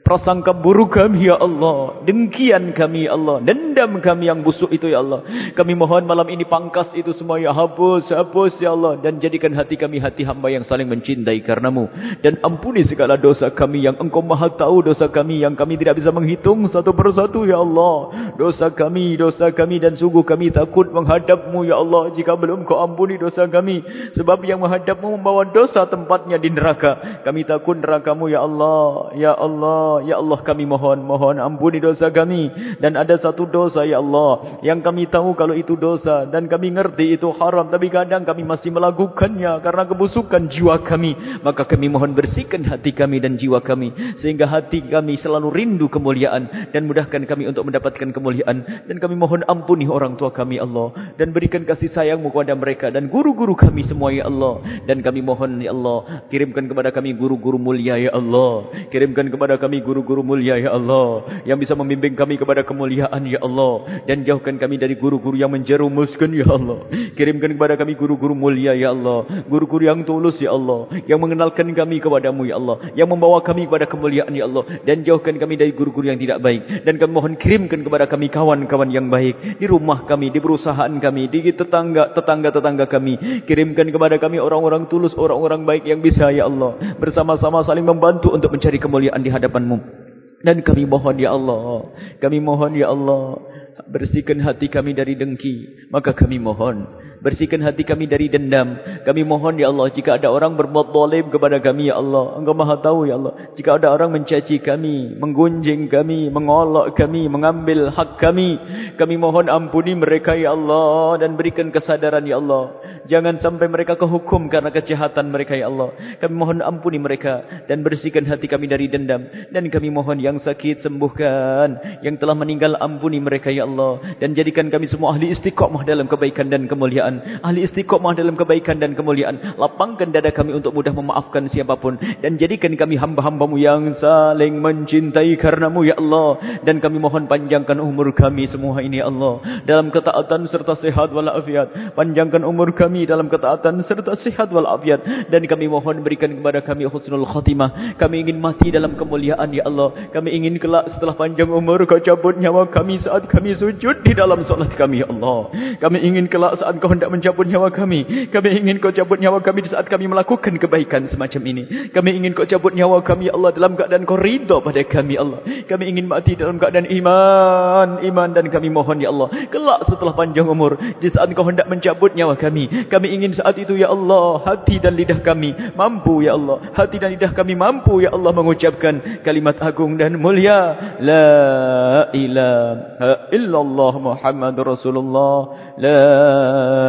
prasangka buruk kami ya Allah. Dengkian kami ya Allah. Dendam kami yang busuk itu ya Allah. Kami mohon malam ini pangkas itu semua ya hapus hapus ya Allah. Dan jadikan hati kami hati hamba yang saling mencintai karenamu. Dan ampuni segala dosa kami yang engkau maha tahu dosa kami yang kami tidak bisa menghitung satu persatu ya Allah. Dosa kami dosa kami dan sungguh kami takut menghadapmu ya Allah. Jika belum kau ampuni dosa kami sebab yang menghadapmu membawa dosa tempatnya di neraka. Kami takut nerakamu ya Allah. Ya Allah Ya Allah kami mohon Mohon ampuni dosa kami. Dan ada satu dosa Ya Allah Yang kami tahu kalau itu dosa. Dan kami ngerti itu haram. Tapi kadang kami masih melakukannya Karena kebusukan jiwa kami. Maka kami mohon bersihkan hati kami dan jiwa kami. Sehingga hati kami selalu rindu kemuliaan. Dan mudahkan kami untuk mendapatkan kemuliaan. Dan kami mohon ampuni orang tua kami Allah. Dan berikan kasih sayangmu kepada mereka Dan guru-guru kami semua Ya Allah. Dan kami mohon Ya Allah Kirimkan kepada kami guru-guru mulia Ya Allah. Kirimkan kepada kami guru-guru mulia ya Allah yang bisa membimbing kami kepada kemuliaan ya Allah. Dan jauhkan kami dari guru-guru yang menjerumuskan ya Allah. Kirimkan kepada kami guru-guru mulia ya Allah. Guru-guru yang tulus ya Allah. Yang mengenalkan kami kepadamu ya Allah. Yang membawa kami kepada kemuliaan ya Allah. Dan jauhkan kami dari guru-guru yang tidak baik. Dan kami mohon kirimkan kepada kami kawan-kawan yang baik. Di rumah kami di perusahaan kami di tetangga tetangga-tetangga kami. Kirimkan kepada kami orang-orang tulus orang-orang baik yang bisa ya Allah. Bersama-sama saling membantu untuk mencari kemuliaan di dan kami mohon ya Allah, kami mohon ya Allah, bersihkan hati kami dari dengki. Maka kami mohon Bersihkan hati kami dari dendam. Kami mohon ya Allah jika ada orang berbuat zalim kepada kami ya Allah. Engkau Maha tahu ya Allah. Jika ada orang mencaci kami, menggunjing kami, mengolok kami, mengambil hak kami, kami mohon ampuni mereka ya Allah dan berikan kesadaran ya Allah. Jangan sampai mereka kehukum karena kejahatan mereka ya Allah. Kami mohon ampuni mereka dan bersihkan hati kami dari dendam dan kami mohon yang sakit sembuhkan, yang telah meninggal ampuni mereka ya Allah dan jadikan kami semua ahli istiqamah dalam kebaikan dan kemuliaan kemuliaan. Ahli istiqomah dalam kebaikan dan kemuliaan. Lapangkan dada kami untuk mudah memaafkan siapapun. Dan jadikan kami hamba-hambamu yang saling mencintai karenamu ya Allah. Dan kami mohon panjangkan umur kami semua ini ya Allah. Dalam ketaatan serta sehat walafiat. Panjangkan umur kami dalam ketaatan serta sehat walafiat. Dan kami mohon berikan kepada kami husnul khatimah. Kami ingin mati dalam kemuliaan ya Allah. Kami ingin kelak setelah panjang umur kau cabut nyawa kami saat kami sujud di dalam solat kami ya Allah. Kami ingin kelak saat kau hendak mencabut nyawa kami. Kami ingin kau cabut nyawa kami di saat kami melakukan kebaikan semacam ini. Kami ingin kau cabut nyawa kami, ya Allah, dalam keadaan kau ridha pada kami, ya Allah. Kami ingin mati dalam keadaan iman. Iman dan kami mohon, ya Allah. Kelak setelah panjang umur, di saat kau hendak mencabut nyawa kami. Kami ingin saat itu, ya Allah, hati dan lidah kami mampu, ya Allah. Hati dan lidah kami mampu, ya Allah, mengucapkan kalimat agung dan mulia. La ilaha illallah Muhammad Rasulullah. لا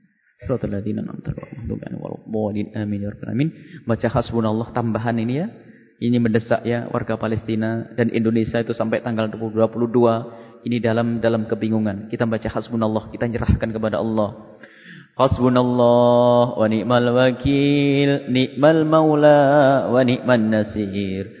Amin ya rabbal alamin. Baca hasbunallah tambahan ini ya. Ini mendesak ya warga Palestina dan Indonesia itu sampai tanggal 22 ini dalam dalam kebingungan. Kita baca hasbunallah, kita nyerahkan kepada Allah. Hasbunallah wa ni'mal wakil, ni'mal maula wa ni'man nasir.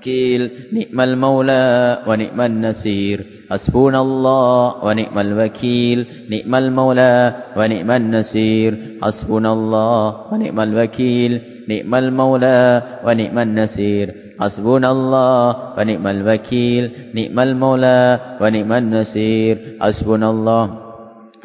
الوكيل. نعم المولى ونعم النصير. حسبنا الله ونعم الوكيل. نعم المولى ونعم النصير. حسبنا الله ونعم الوكيل. نعم المولى ونعم النصير. حسبنا الله ونعم الوكيل. نعم المولى ونعم النصير. حسبنا الله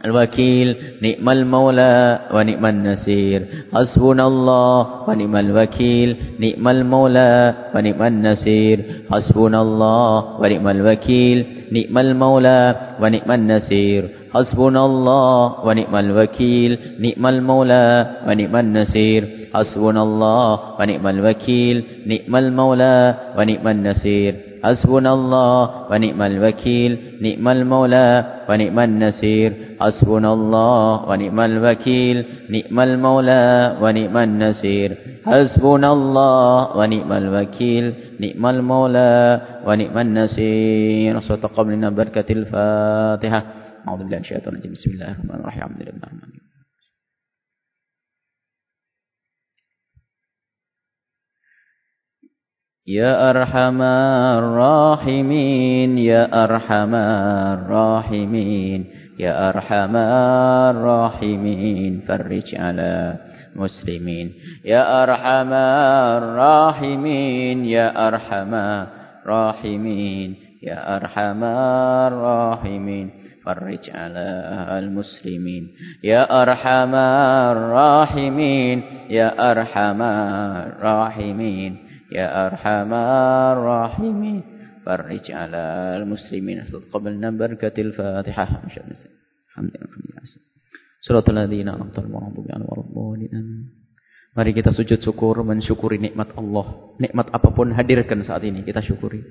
الوكيل نعم المولى ونعم النصير حسبنا الله ونعم الوكيل نعم المولى ونعم النصير حسبنا الله ونعم الوكيل نعم المولى ونعم النصير حسبنا الله ونعم الوكيل نعم المولى ونعم النصير حسبنا الله ونعم الوكيل نعم المولى ونعم النصير حسبنا الله ونعم الوكيل نعم المولى ونعم النصير. حسبنا الله ونعم الوكيل نعم المولى ونعم النصير. حسبنا الله ونعم الوكيل نعم المولى ونعم النصير. وتقبلنا بركة الفاتحة. أعوذ بالله من الشيطان الرجيم. بسم الله الرحمن الرحيم. الحمد لله رب العالمين يا أرحم الراحمين يا أرحم الراحمين يا أرحم الراحمين فرج على مسلمين. يا أرحم الراحمين يا أرحم الراحمين يا أرحم الراحمين فرج على المسلمين. يا أرحم الراحمين يا أرحم الراحمين. يا أرحم الراحمين فرج على المسلمين قبلنا بركة الفاتحة الحمد لله Surat al-ladina anamtal maghdubi alaihim Mari kita sujud syukur mensyukuri nikmat Allah. Nikmat apapun hadirkan saat ini kita syukuri.